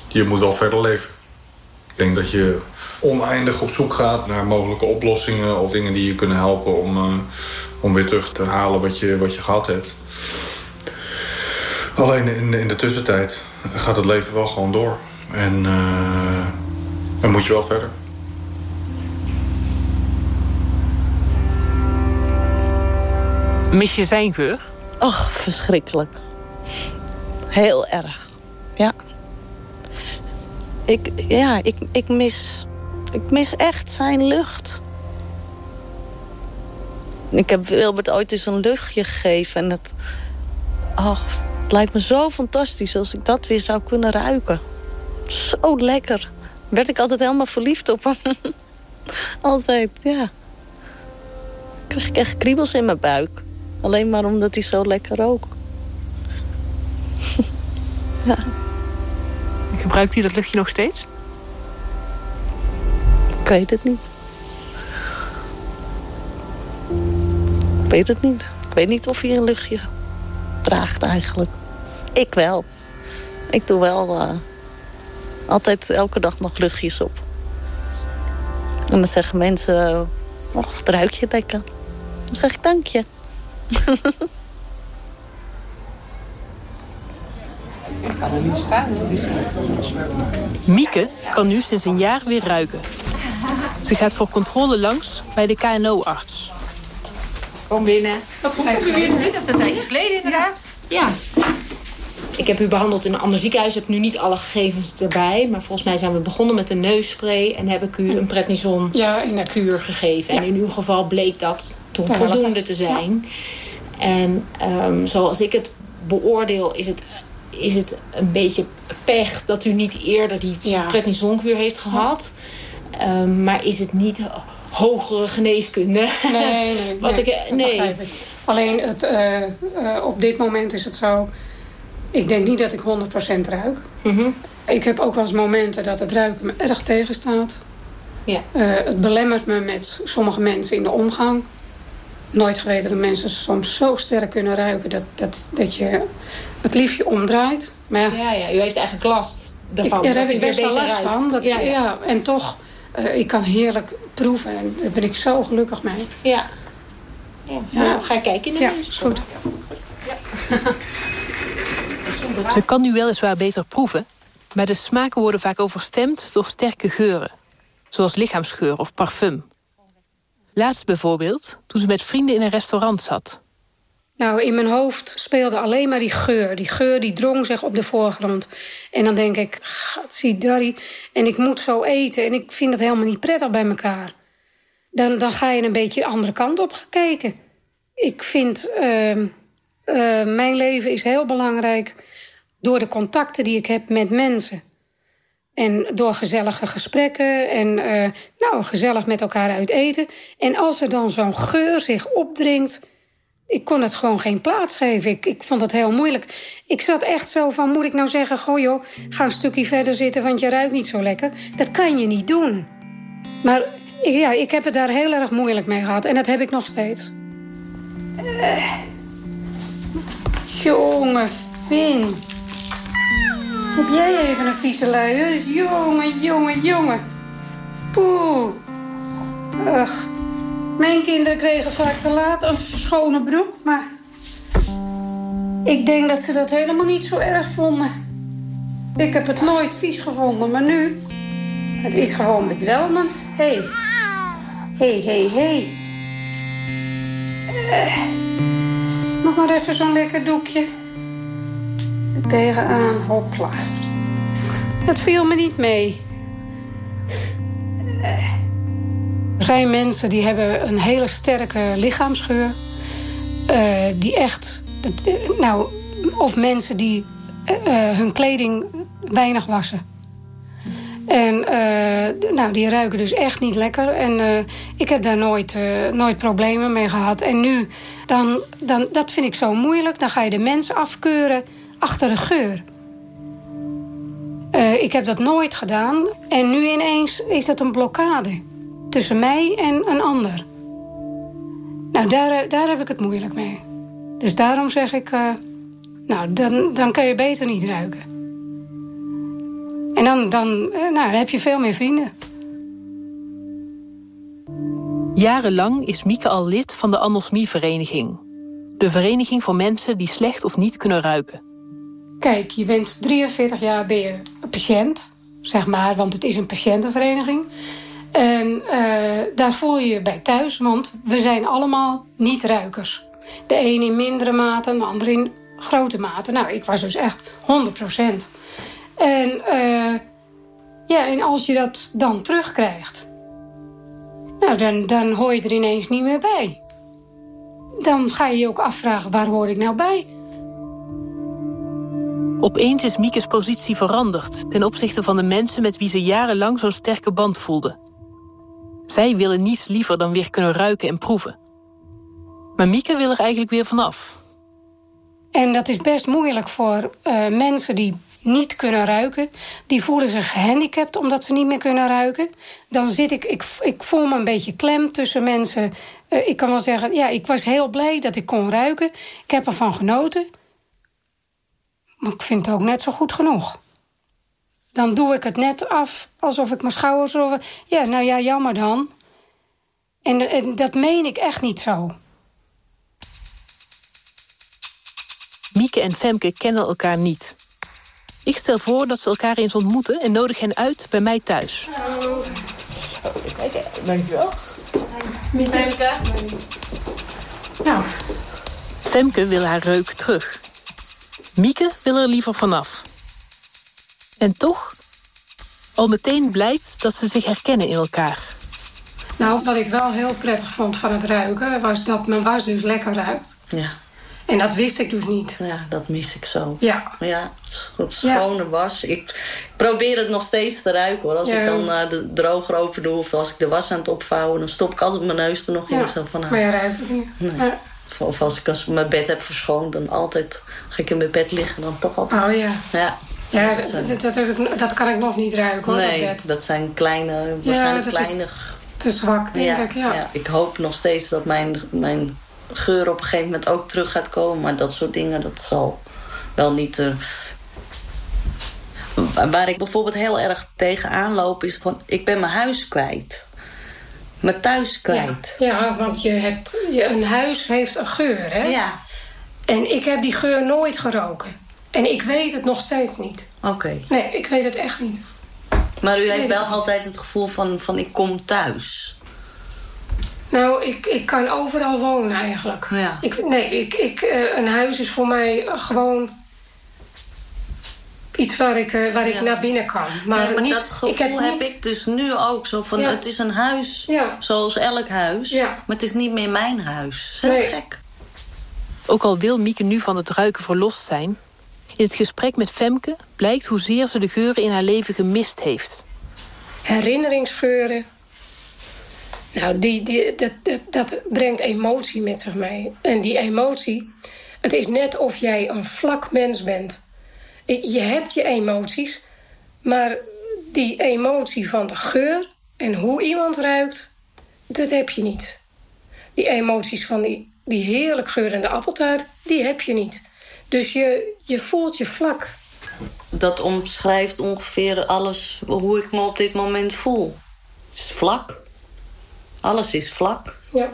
je moet wel verder leven. Ik denk dat je oneindig op zoek gaat naar mogelijke oplossingen... of dingen die je kunnen helpen om, uh, om weer terug te halen wat je, wat je gehad hebt. Alleen in, in de tussentijd gaat het leven wel gewoon door. En dan moet je wel verder. Mis je zijn geur? Och, verschrikkelijk. Heel erg. Ja. ik, ja, ik, ik, mis, ik mis echt zijn lucht. Ik heb Wilbert ooit eens een luchtje gegeven. En het, oh, het lijkt me zo fantastisch als ik dat weer zou kunnen ruiken. Zo lekker. Werd ik altijd helemaal verliefd op hem. altijd, ja. Kreeg ik echt kriebels in mijn buik. Alleen maar omdat hij zo lekker rook. ja. Gebruikt hij dat luchtje nog steeds? Ik weet het niet. Ik weet het niet. Ik weet niet of hij een luchtje draagt eigenlijk. Ik wel. Ik doe wel uh, altijd elke dag nog luchtjes op. En dan zeggen mensen, oh, het ruikt je lekker. Dan zeg ik dank je. Ik ga er niet staan. Mieke kan nu sinds een jaar weer ruiken. Ze gaat voor controle langs bij de KNO-arts. Kom binnen. Wat weer. Dat is een tijdje geleden inderdaad. Ja. Ik heb u behandeld in een ander ziekenhuis. Ik heb nu niet alle gegevens erbij. Maar volgens mij zijn we begonnen met een neusspray. En heb ik u een prednison ja, in de kuur gegeven. En in uw geval bleek dat toen voldoende te zijn. En um, zoals ik het beoordeel is het, is het een beetje pech... dat u niet eerder die ja. prednisonkuur heeft gehad. Um, maar is het niet hogere geneeskunde? Nee, nee. Wat nee, ik, nee. Alleen het, uh, uh, op dit moment is het zo... Ik denk niet dat ik 100% ruik. Mm -hmm. Ik heb ook wel eens momenten dat het ruiken me erg tegenstaat. Ja. Uh, het belemmert me met sommige mensen in de omgang. Nooit geweten dat mensen soms zo sterk kunnen ruiken... dat, dat, dat je het liefje omdraait. Maar ja, ja, ja, u heeft eigenlijk last daarvan. Ik, daar heb ik best wel last ruikt. van. Dat ja, ja. ja, en toch, uh, ik kan heerlijk proeven. En daar ben ik zo gelukkig mee. Ja. Ja, ja. Nou, ga ik kijken in de Ja, is goed. Ja. Ze kan nu weliswaar beter proeven... maar de smaken worden vaak overstemd door sterke geuren. Zoals lichaamsgeur of parfum. Laatst bijvoorbeeld, toen ze met vrienden in een restaurant zat. Nou, in mijn hoofd speelde alleen maar die geur. Die geur die drong zich op de voorgrond. En dan denk ik, Darry, en ik moet zo eten. En ik vind het helemaal niet prettig bij elkaar. Dan, dan ga je een beetje de andere kant op kijken. Ik vind, uh, uh, mijn leven is heel belangrijk... door de contacten die ik heb met mensen. En door gezellige gesprekken en uh, nou, gezellig met elkaar uit eten. En als er dan zo'n geur zich opdringt... Ik kon het gewoon geen plaats geven. Ik, ik vond het heel moeilijk. Ik zat echt zo van, moet ik nou zeggen... goh joh, ga een stukje verder zitten, want je ruikt niet zo lekker. Dat kan je niet doen. Maar ja, ik heb het daar heel erg moeilijk mee gehad. En dat heb ik nog steeds. Uh, jonge Vin. Heb jij even een vieze luier? Jongen, jongen, jongen. Poeh. Ugh. Mijn kinderen kregen vaak te laat een schone broek, maar... Ik denk dat ze dat helemaal niet zo erg vonden. Ik heb het nooit vies gevonden, maar nu... Het is gewoon bedwelmend. Hé. Hey. Hé, hé, hé. Uh, nog maar even zo'n lekker doekje. Tegenaan, hopla. Het viel me niet mee. Uh, er zijn mensen die hebben een hele sterke lichaamsgeur. Uh, die echt... Nou, of mensen die uh, hun kleding weinig wassen. En nou, die ruiken dus echt niet lekker. En ik heb daar nooit, nooit problemen mee gehad. En nu, dan, dan, dat vind ik zo moeilijk. Dan ga je de mensen afkeuren achter de geur. ik heb dat nooit gedaan. En nu ineens is dat een blokkade tussen mij en een ander. Nou, daar, daar heb ik het moeilijk mee. Dus daarom zeg ik, uh, nou, dan, dan kan je beter niet ruiken. En dan, dan, nou, dan heb je veel meer vrienden. Jarenlang is Mieke al lid van de Anosmie-vereniging. De vereniging voor mensen die slecht of niet kunnen ruiken. Kijk, je bent 43 jaar ben je een patiënt, zeg maar, want het is een patiëntenvereniging. En uh, daar voel je je bij thuis, want we zijn allemaal niet-ruikers. De een in mindere mate, de ander in grote mate. Nou, ik was dus echt 100% En uh, Ja, en als je dat dan terugkrijgt, nou, dan, dan hoor je er ineens niet meer bij. Dan ga je je ook afvragen, waar hoor ik nou bij? Opeens is Miekes positie veranderd ten opzichte van de mensen met wie ze jarenlang zo'n sterke band voelde. Zij willen niets liever dan weer kunnen ruiken en proeven. Maar Mieke wil er eigenlijk weer vanaf. En dat is best moeilijk voor uh, mensen die niet kunnen ruiken. Die voelen zich gehandicapt omdat ze niet meer kunnen ruiken. Dan zit ik, ik, ik voel me een beetje klem tussen mensen. Uh, ik kan wel zeggen, ja, ik was heel blij dat ik kon ruiken. Ik heb ervan genoten. Maar ik vind het ook net zo goed genoeg. Dan doe ik het net af alsof ik mijn schouders over. Ja, nou ja, jammer dan. En, en dat meen ik echt niet zo. Mieke en Femke kennen elkaar niet. Ik stel voor dat ze elkaar eens ontmoeten en nodig hen uit bij mij thuis. Hallo. Kijk, dankjewel. Femke. Nou. Femke wil haar reuk terug. Mieke wil er liever vanaf. En toch, al meteen blijkt dat ze zich herkennen in elkaar. Nou, wat ik wel heel prettig vond van het ruiken... was dat mijn was dus lekker ruikt. Ja. En dat wist ik dus niet. Ja, dat mis ik zo. Ja. Ja, schone was. Ik probeer het nog steeds te ruiken hoor. Als Ja. ik dan eh, de droger open doe of als ik de was aan het opvouwen... dan stop ik altijd mijn neus er nog in. Zo van, ah, maar je ruikt het niet. Nee. Ja. Of- Of als ik als mijn bed heb verschoond, dan altijd ga ik in mijn bed liggen. Dan toch op. Oh ja. Ja, Ja, Dat zijn- dat, dat heb ik, dat kan ik nog niet ruiken hoor, nee, dat zijn kleine, waarschijnlijk kleine... Te zwak, denk ja, ik, ja. Ik hoop nog steeds dat mijn, mijn geur op een gegeven moment ook terug gaat komen. Maar dat soort dingen, dat zal wel niet er... Waar ik bijvoorbeeld heel erg tegenaan loop is van... ik ben mijn huis kwijt. Mijn thuis kwijt. Ja, want je hebt, je, een huis heeft een geur, hè? Ja. En ik heb die geur nooit geroken. En ik weet het nog steeds niet. Oké. Nee, ik weet het echt niet. Maar u heeft wel altijd het gevoel van, van ik kom thuis. Nou, ik, ik kan overal wonen eigenlijk. Ja. Ik, nee, ik, ik, eh, een huis is voor mij gewoon iets waar ik, eh, waar ik Ja. naar binnen kan. Maar, Nee, maar niet, dat gevoel ik heb, heb, niet, ik dus nu ook. Zo van, Ja. het is een huis Ja. zoals elk huis. Ja. Maar het is niet meer mijn huis. Dat is Nee. gek. Ook al wil Mieke nu van het ruiken verlost zijn... in het gesprek met Femke blijkt hoezeer ze de geuren in haar leven gemist heeft. herinneringsgeuren. Nou, die, die, dat, dat, dat brengt emotie met zich mee. En die emotie, het is net of jij een vlak mens bent. Je hebt je emoties, maar die emotie van de geur en hoe iemand ruikt, dat heb je niet. Die emoties van die, die heerlijk geurende appeltaart, die heb je niet. Dus je, je voelt je vlak. Dat omschrijft ongeveer alles hoe ik me op dit moment voel. Het is vlak. Alles is vlak. Ja,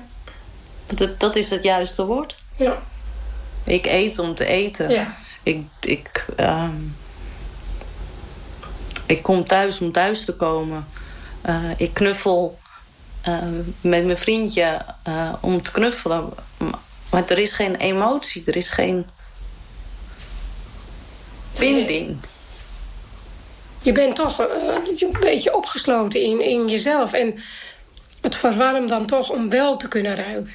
Dat, dat is het juiste woord. ja, Ik eet om te eten. ja. Ik, ik, ehm, ik kom thuis om thuis te komen. Eh, ik knuffel eh, met mijn vriendje eh, om te knuffelen. Maar er is geen emotie, er is geen binding. je bent toch eh, een beetje opgesloten in, in jezelf. En het verwarmt dan toch om wel te kunnen ruiken.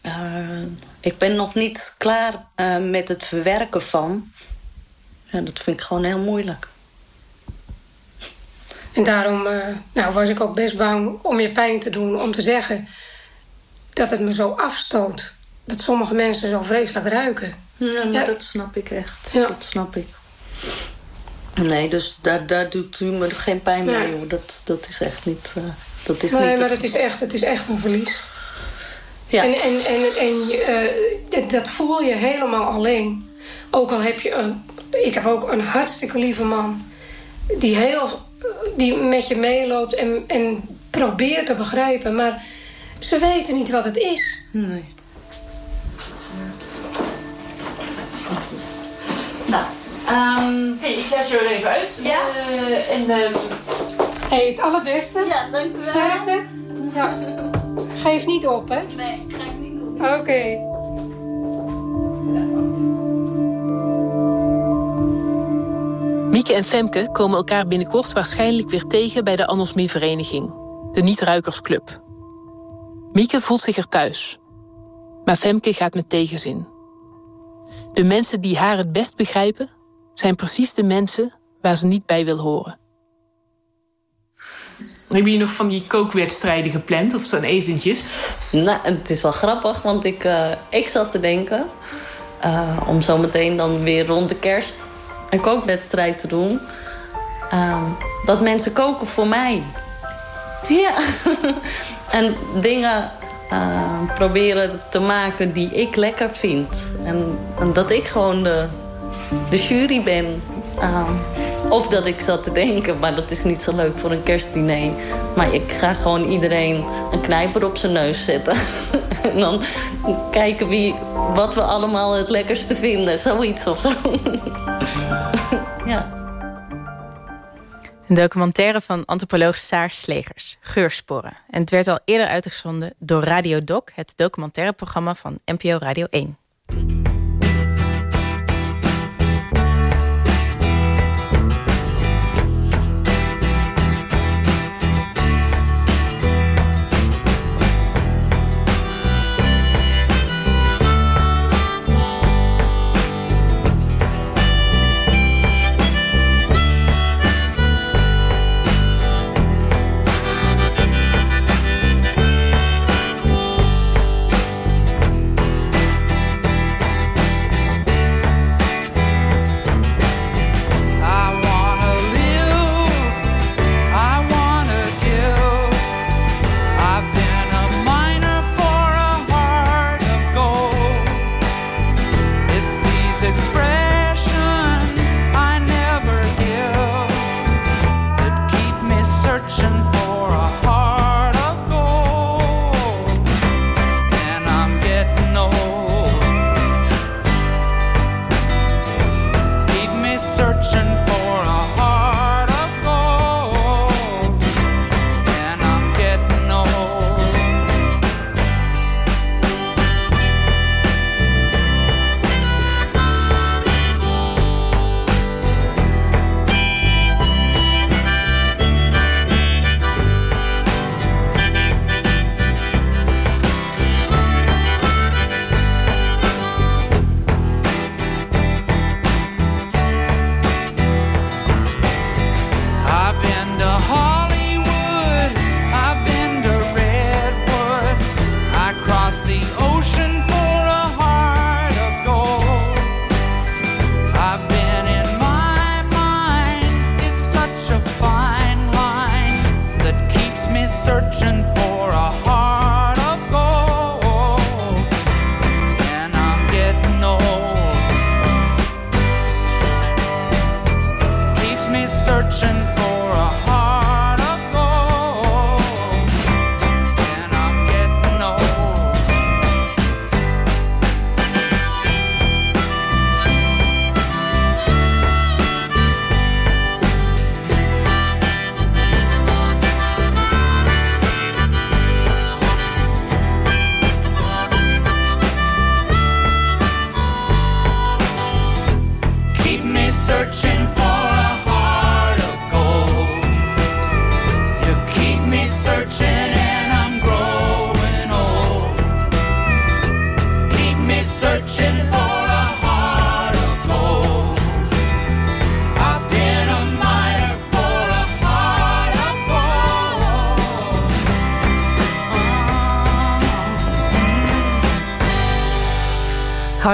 Eh, ik ben nog niet klaar eh, met het verwerken van. Ja, dat vind ik gewoon heel moeilijk. En daarom nou, was ik ook best bang om je pijn te doen. Om te zeggen dat het me zo afstoot. Dat sommige mensen zo vreselijk ruiken. Ja, maar Ja. dat snap ik echt. Ja. Dat snap ik. Nee, dus daar, daar doet u me geen pijn mee. Nee. hoor. Dat, dat is echt niet... eh, dat is nee, niet maar het het is, echt, het is echt een verlies. Ja. En, en, en, en eh, dat, dat voel je helemaal alleen. Ook al heb je een... Ik heb ook een hartstikke lieve man. Die, heel, die met je meeloopt en, en probeert te begrijpen. Maar ze weten niet wat het is. Nee. Hey, ik leg je er even uit. Ja. Eh, en ehm, Hey, het allerbeste. ja, dank u wel. Sterkte. Ja. Geef niet op, hè? Nee, ga ik niet doen. Oké. Mieke Mieke en Femke komen elkaar binnenkort waarschijnlijk weer tegen bij de Anosmie-vereniging, de Niet-Ruikersclub. Mieke voelt zich er thuis, maar Femke gaat met tegenzin. De mensen die haar het best begrijpen, zijn precies de mensen waar ze niet bij wil horen. Heb je nog van die kookwedstrijden gepland of zo'n etentjes? Nou, het is wel grappig, want ik, uh, ik zat te denken... Uh, om zometeen dan weer rond de kerst een kookwedstrijd te doen. Uh, dat mensen koken voor mij. Ja. en dingen proberen te maken die ik lekker vind. En, en dat ik gewoon de, de jury ben. Of dat ik zat te denken, maar dat is niet zo leuk voor een kerstdiner. Maar ik ga gewoon iedereen een knijper op zijn neus zetten. en dan kijken wie, wat we allemaal het lekkerste vinden. Zoiets of zo. ja. Een documentaire van antropoloog Saar Slegers, Geursporen. En het werd al eerder uitgezonden door Radio Doc... het documentaireprogramma van NPO Radio 1.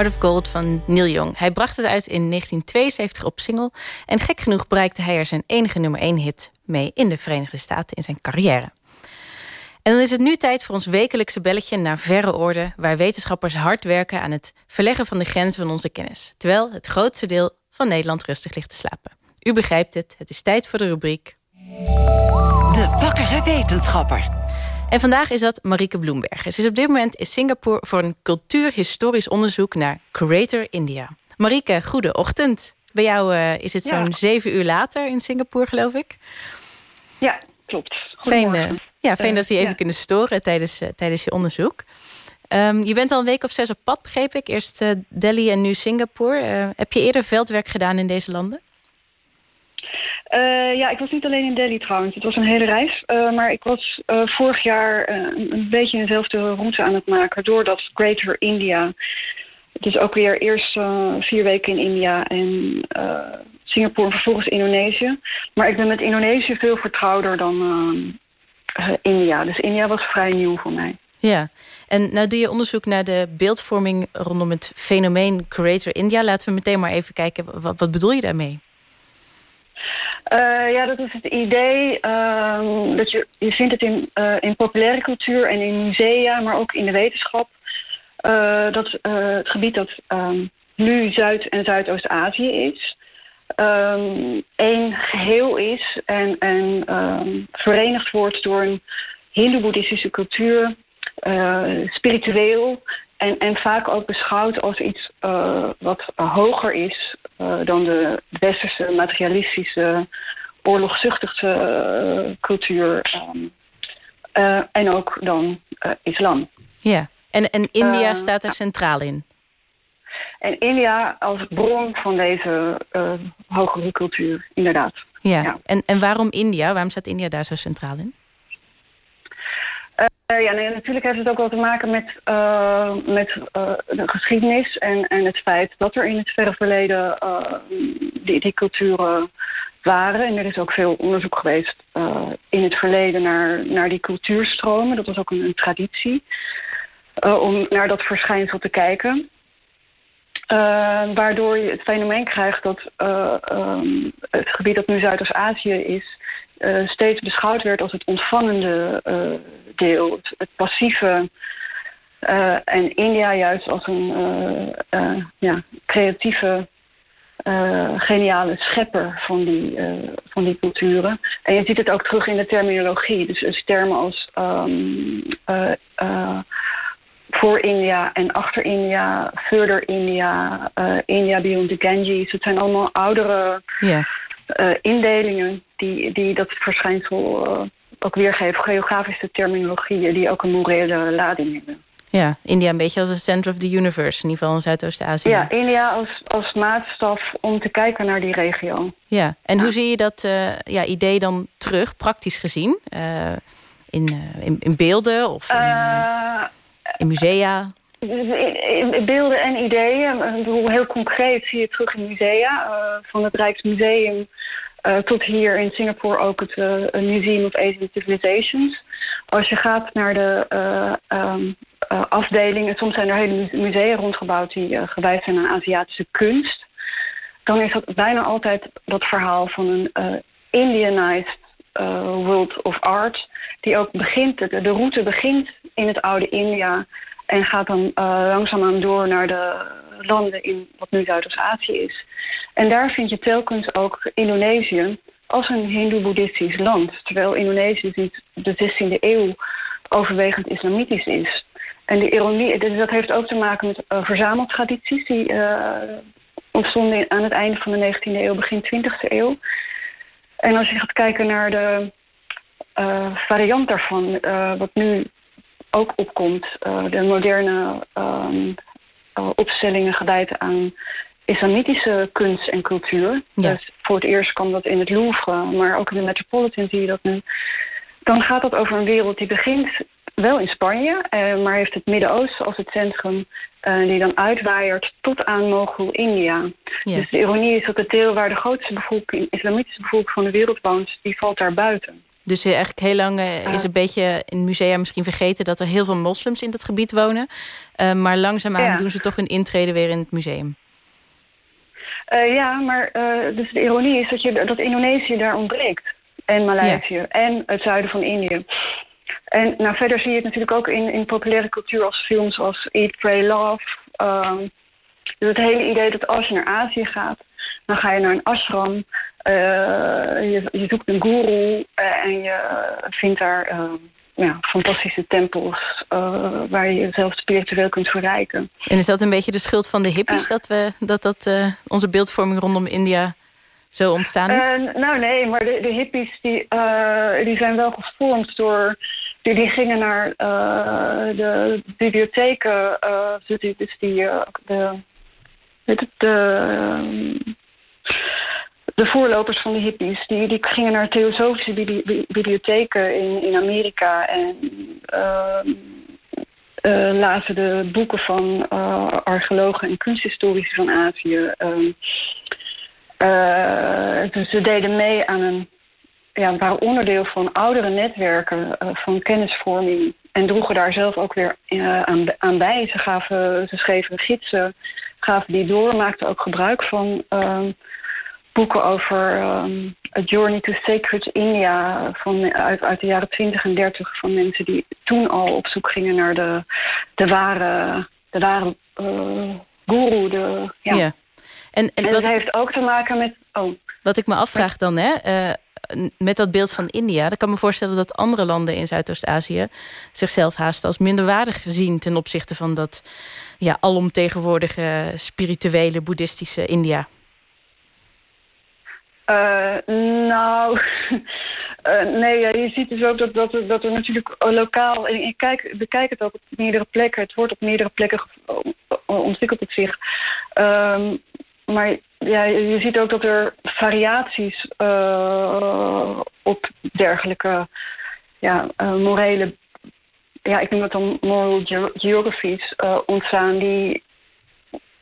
Of Gold van Neil Young. Hij bracht het uit in 1972 op single. En gek genoeg bereikte hij er zijn enige nummer 1 hit mee... in de Verenigde Staten in zijn carrière. En dan is het nu tijd voor ons wekelijkse belletje naar verre orde... waar wetenschappers hard werken aan het verleggen van de grenzen van onze kennis. Terwijl het grootste deel van Nederland rustig ligt te slapen. U begrijpt het, het is tijd voor de rubriek... De wakkere wetenschapper. En vandaag is dat Marieke Bloemberg. Ze is op dit moment in Singapore voor een cultuurhistorisch onderzoek naar Greater India. Marieke, goede ochtend. Bij jou uh, is het zo'n zeven uur later in Singapore, geloof ik. Ja, klopt. Fijn, uh, ja, fijn uh, dat we je even ja. kunnen storen tijdens, tijdens je onderzoek. Um, je bent al een week of zes op pad, begreep ik. Eerst Delhi en nu Singapore. heb je eerder veldwerk gedaan in deze landen? Uh, ja, ik was niet alleen in Delhi trouwens. Het was een hele reis. Uh, maar ik was uh, vorig jaar een beetje dezelfde route aan het maken... door dat Greater India. Dus ook weer eerst vier weken in India en Singapore en vervolgens Indonesië. Maar ik ben met Indonesië veel vertrouwder dan India. Dus India was vrij nieuw voor mij. Ja, en nou doe je onderzoek naar de beeldvorming rondom het fenomeen Greater India. Laten we meteen maar even kijken, wat bedoel je daarmee? Uh, ja, dat is het idee uh, dat je, je vindt het in, uh, in populaire cultuur en in musea, maar ook in de wetenschap. Uh, dat het gebied dat um, nu Zuid- en Zuidoost-Azië is, um, één geheel is en, en verenigd wordt door een hindoe-boeddhistische cultuur, spiritueel en, en vaak ook beschouwd als iets wat hoger is uh, dan de westerse materialistische oorlogzuchtige uh, cultuur um, uh, en ook dan islam. Ja, en, en India staat er centraal in? En India als bron van deze hogere cultuur, inderdaad. Ja, ja. En, en waarom India? Waarom staat India daar zo centraal in? Uh, ja, nee, natuurlijk heeft het ook wel te maken met, uh, met uh, de geschiedenis en, en het feit dat er in het verre verleden die, die culturen waren. En er is ook veel onderzoek geweest in het verleden naar, naar die cultuurstromen. Dat was ook een, een traditie om naar dat verschijnsel te kijken. waardoor je het fenomeen krijgt dat um, het gebied dat nu Zuidoost-Azië is uh, steeds beschouwd werd als het ontvangende uh, deel, het, het passieve. Uh, en India juist als een ja, creatieve, geniale schepper van die, van die culturen. En je ziet het ook terug in de terminologie. Dus termen als um, voor India en achter India, further India, India beyond the Ganges. Het zijn allemaal oudere... Yeah indelingen die, die dat verschijnsel uh, ook weergeven. Geografische terminologieën die ook een morele lading hebben. Ja, India een beetje als een center of the universe, in ieder geval in Zuidoost-Azië. Ja, India als, als maatstaf om te kijken naar die regio. Ja, en hoe zie je dat uh, ja, idee dan terug, praktisch gezien? in, in, in, beelden of in, in musea? In beelden en ideeën. Heel concreet zie je terug in musea. Van het Rijksmuseum uh, tot hier in Singapore ook het uh, Museum of Asian Civilizations. Als je gaat naar de um, afdelingen, soms zijn er hele musea rondgebouwd die gewijd zijn aan Aziatische kunst. Dan is dat bijna altijd dat verhaal van een Indianized world of art. Die ook begint, de, de route begint in het oude India en gaat dan uh, langzaamaan door naar de landen in wat nu Zuidoost-Azië is. En daar vind je telkens ook Indonesië als een hindoe-boeddhistisch land. Terwijl Indonesië sinds de 16e eeuw overwegend islamitisch is. En de ironie, dus dat heeft ook te maken met uh, verzameltradities... die uh, ontstonden aan het einde van de 19e eeuw, begin 20e eeuw. En als je gaat kijken naar de uh, variant daarvan... wat nu ook opkomt. De moderne uh, opstellingen gewijd aan islamitische kunst en cultuur. Ja. Dus voor het eerst kwam dat in het Louvre, maar ook in de Metropolitan zie je dat nu. Dan gaat het over een wereld die begint wel in Spanje, uh, maar heeft het Midden-Oosten als het centrum... die dan uitwaaiert tot aan Mogul India. Ja. Dus de ironie is dat het deel waar de grootste bevolking, islamitische bevolking van de wereld woont... die valt daar buiten. Dus eigenlijk heel lang uh, is een beetje in musea misschien vergeten... dat er heel veel moslims in dat gebied wonen. Uh, maar langzaamaan ja. doen ze toch hun intrede weer in het museum. Uh, ja, maar dus de ironie is dat, je, dat Indonesië daar ontbreekt. En Maleisië. Ja. En het zuiden van Indië. En nou, verder zie je het natuurlijk ook in, in populaire cultuur als films als Eat, Pray, Love. Um, dus het hele idee dat als je naar Azië gaat... dan ga je naar een ashram uh, je, je, zoekt een guru en je vindt daar uh, ja, fantastische tempels waar je jezelf spiritueel kunt verrijken. En is dat een beetje de schuld van de hippies dat, we, dat, dat onze beeldvorming rondom India zo ontstaan is? nou nee, maar de, de hippies die, die zijn wel gevormd door... Die, die gingen naar de bibliotheken, dus die, dus die de, de, de de voorlopers van de hippies, die, die gingen naar theosofische bibliotheken in, in Amerika en uh, de boeken van uh, archeologen en kunsthistorici van Azië. dus ze deden mee aan een, ja, waren onderdeel van oudere netwerken van kennisvorming en droegen daar zelf ook weer aan, aan bij. Ze, gaven, ze schreven gidsen, gaven die door, maakten ook gebruik van boeken over um, A Journey to Sacred India van, uit, uit de jaren 20 en 30 van mensen die toen al op zoek gingen naar de, de ware, de ware uh, guru. De, ja. ja. En, en, dat heeft ook te maken met... Oh. Wat ik me afvraag dan, hè, uh, met dat beeld van India... dan kan me voorstellen dat andere landen in Zuidoost-Azië... zichzelf haast als minderwaardig zien... ten opzichte van dat ja, alomtegenwoordige spirituele boeddhistische India. Uh, nou, uh, nee, je ziet dus ook dat, dat, dat er natuurlijk lokaal... En ik kijk, bekijk het ook op meerdere plekken. Het wordt op meerdere plekken ontwikkeld op zich. Um, maar ja, je ziet ook dat er variaties uh, op dergelijke ja, morele... Ja, ik noem het dan moral geographies ontstaan... die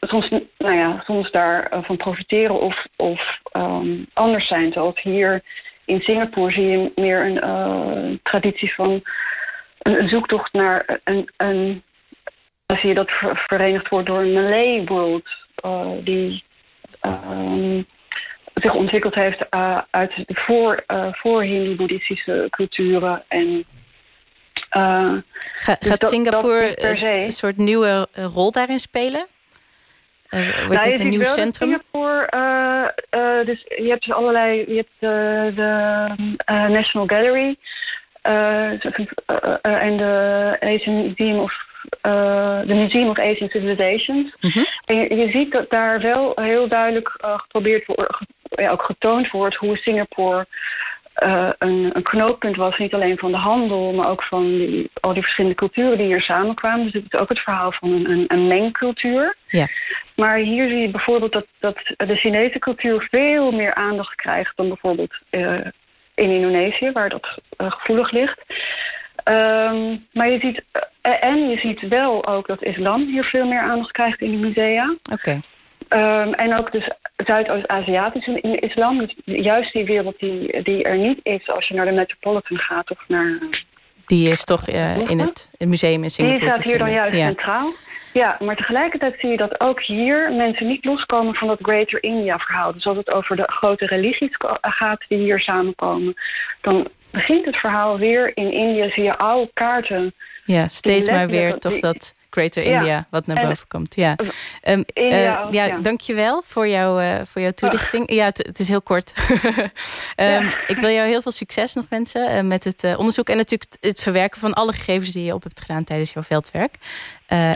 soms, nou ja, soms daarvan eh, profiteren of, of um, anders zijn. Zoals hier in Singapore zie je meer een uh, traditie van een, zoektocht naar een, een dan zie je dat verenigd wordt door een Malay world uh, die um, zich ontwikkeld heeft uh, uit de voor, voor Hindoe-boeddhistische culturen en Ga, dus gaat Singapore een soort nieuwe rol daarin spelen? Uh, wordt nou, dit een nieuw centrum? Singapore, uh, dus je hebt dus allerlei, je hebt de National Gallery en de Asian Museum of de Museum of Asian Civilizations. Mm -hmm. En je, je, ziet dat daar wel heel duidelijk geprobeerd wordt, ja, ook getoond wordt hoe Singapore uh, een, een, knooppunt was, niet alleen van de handel, maar ook van die, al die verschillende culturen die hier samenkwamen. Dus het is ook het verhaal van een, een, een mengcultuur. Ja. Maar hier zie je bijvoorbeeld dat, dat de Chinese cultuur veel meer aandacht krijgt dan bijvoorbeeld uh, in Indonesië, waar dat uh, gevoelig ligt. Um, maar je ziet, en je ziet wel ook dat islam hier veel meer aandacht krijgt in de musea. Oké. Um, en ook dus Zuidoost-Aziatische islam. Dus juist die wereld die, die er niet is als je naar de Metropolitan gaat of naar... Die is toch uh, in het, het, museum in Singapore Die staat hier dan juist centraal. Ja, maar tegelijkertijd zie je dat ook hier mensen niet loskomen van dat Greater India verhaal. Dus als het over de grote religies gaat die hier samenkomen, dan begint het verhaal weer in India. Zie je oude kaarten. Ja, steeds maar weer toch dat Greater India wat naar boven komt. Ja. Um, India, uh, ja, ja, dankjewel voor, jou, uh, voor jouw toelichting. Ja, het, het, is heel kort. um, ik wil jou heel veel succes nog wensen uh, met het onderzoek... en natuurlijk het verwerken van alle gegevens die je op hebt gedaan tijdens jouw veldwerk.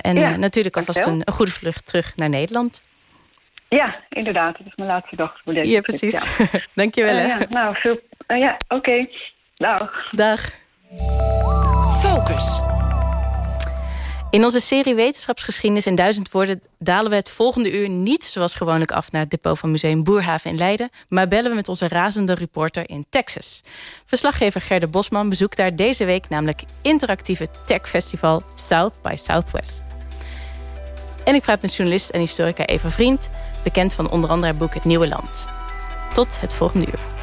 en natuurlijk alvast een, een, goede vlucht terug naar Nederland. Ja, inderdaad. Het is mijn laatste dag voor deze Ja, precies. Ja. dankjewel. ja, nou, veel... ja, oké. Okay. Dag. Dag. Focus. In onze serie Wetenschapsgeschiedenis in duizend woorden... dalen we het volgende uur niet zoals gewoonlijk af... naar het depot van Museum Boerhaven in Leiden... maar bellen we met onze razende reporter in Texas. Verslaggever Gerde Bosman bezoekt daar deze week... namelijk interactieve techfestival South by Southwest. En ik praat met journalist en historica Eva Vriend... bekend van onder andere haar boek Het Nieuwe Land. Tot het volgende uur.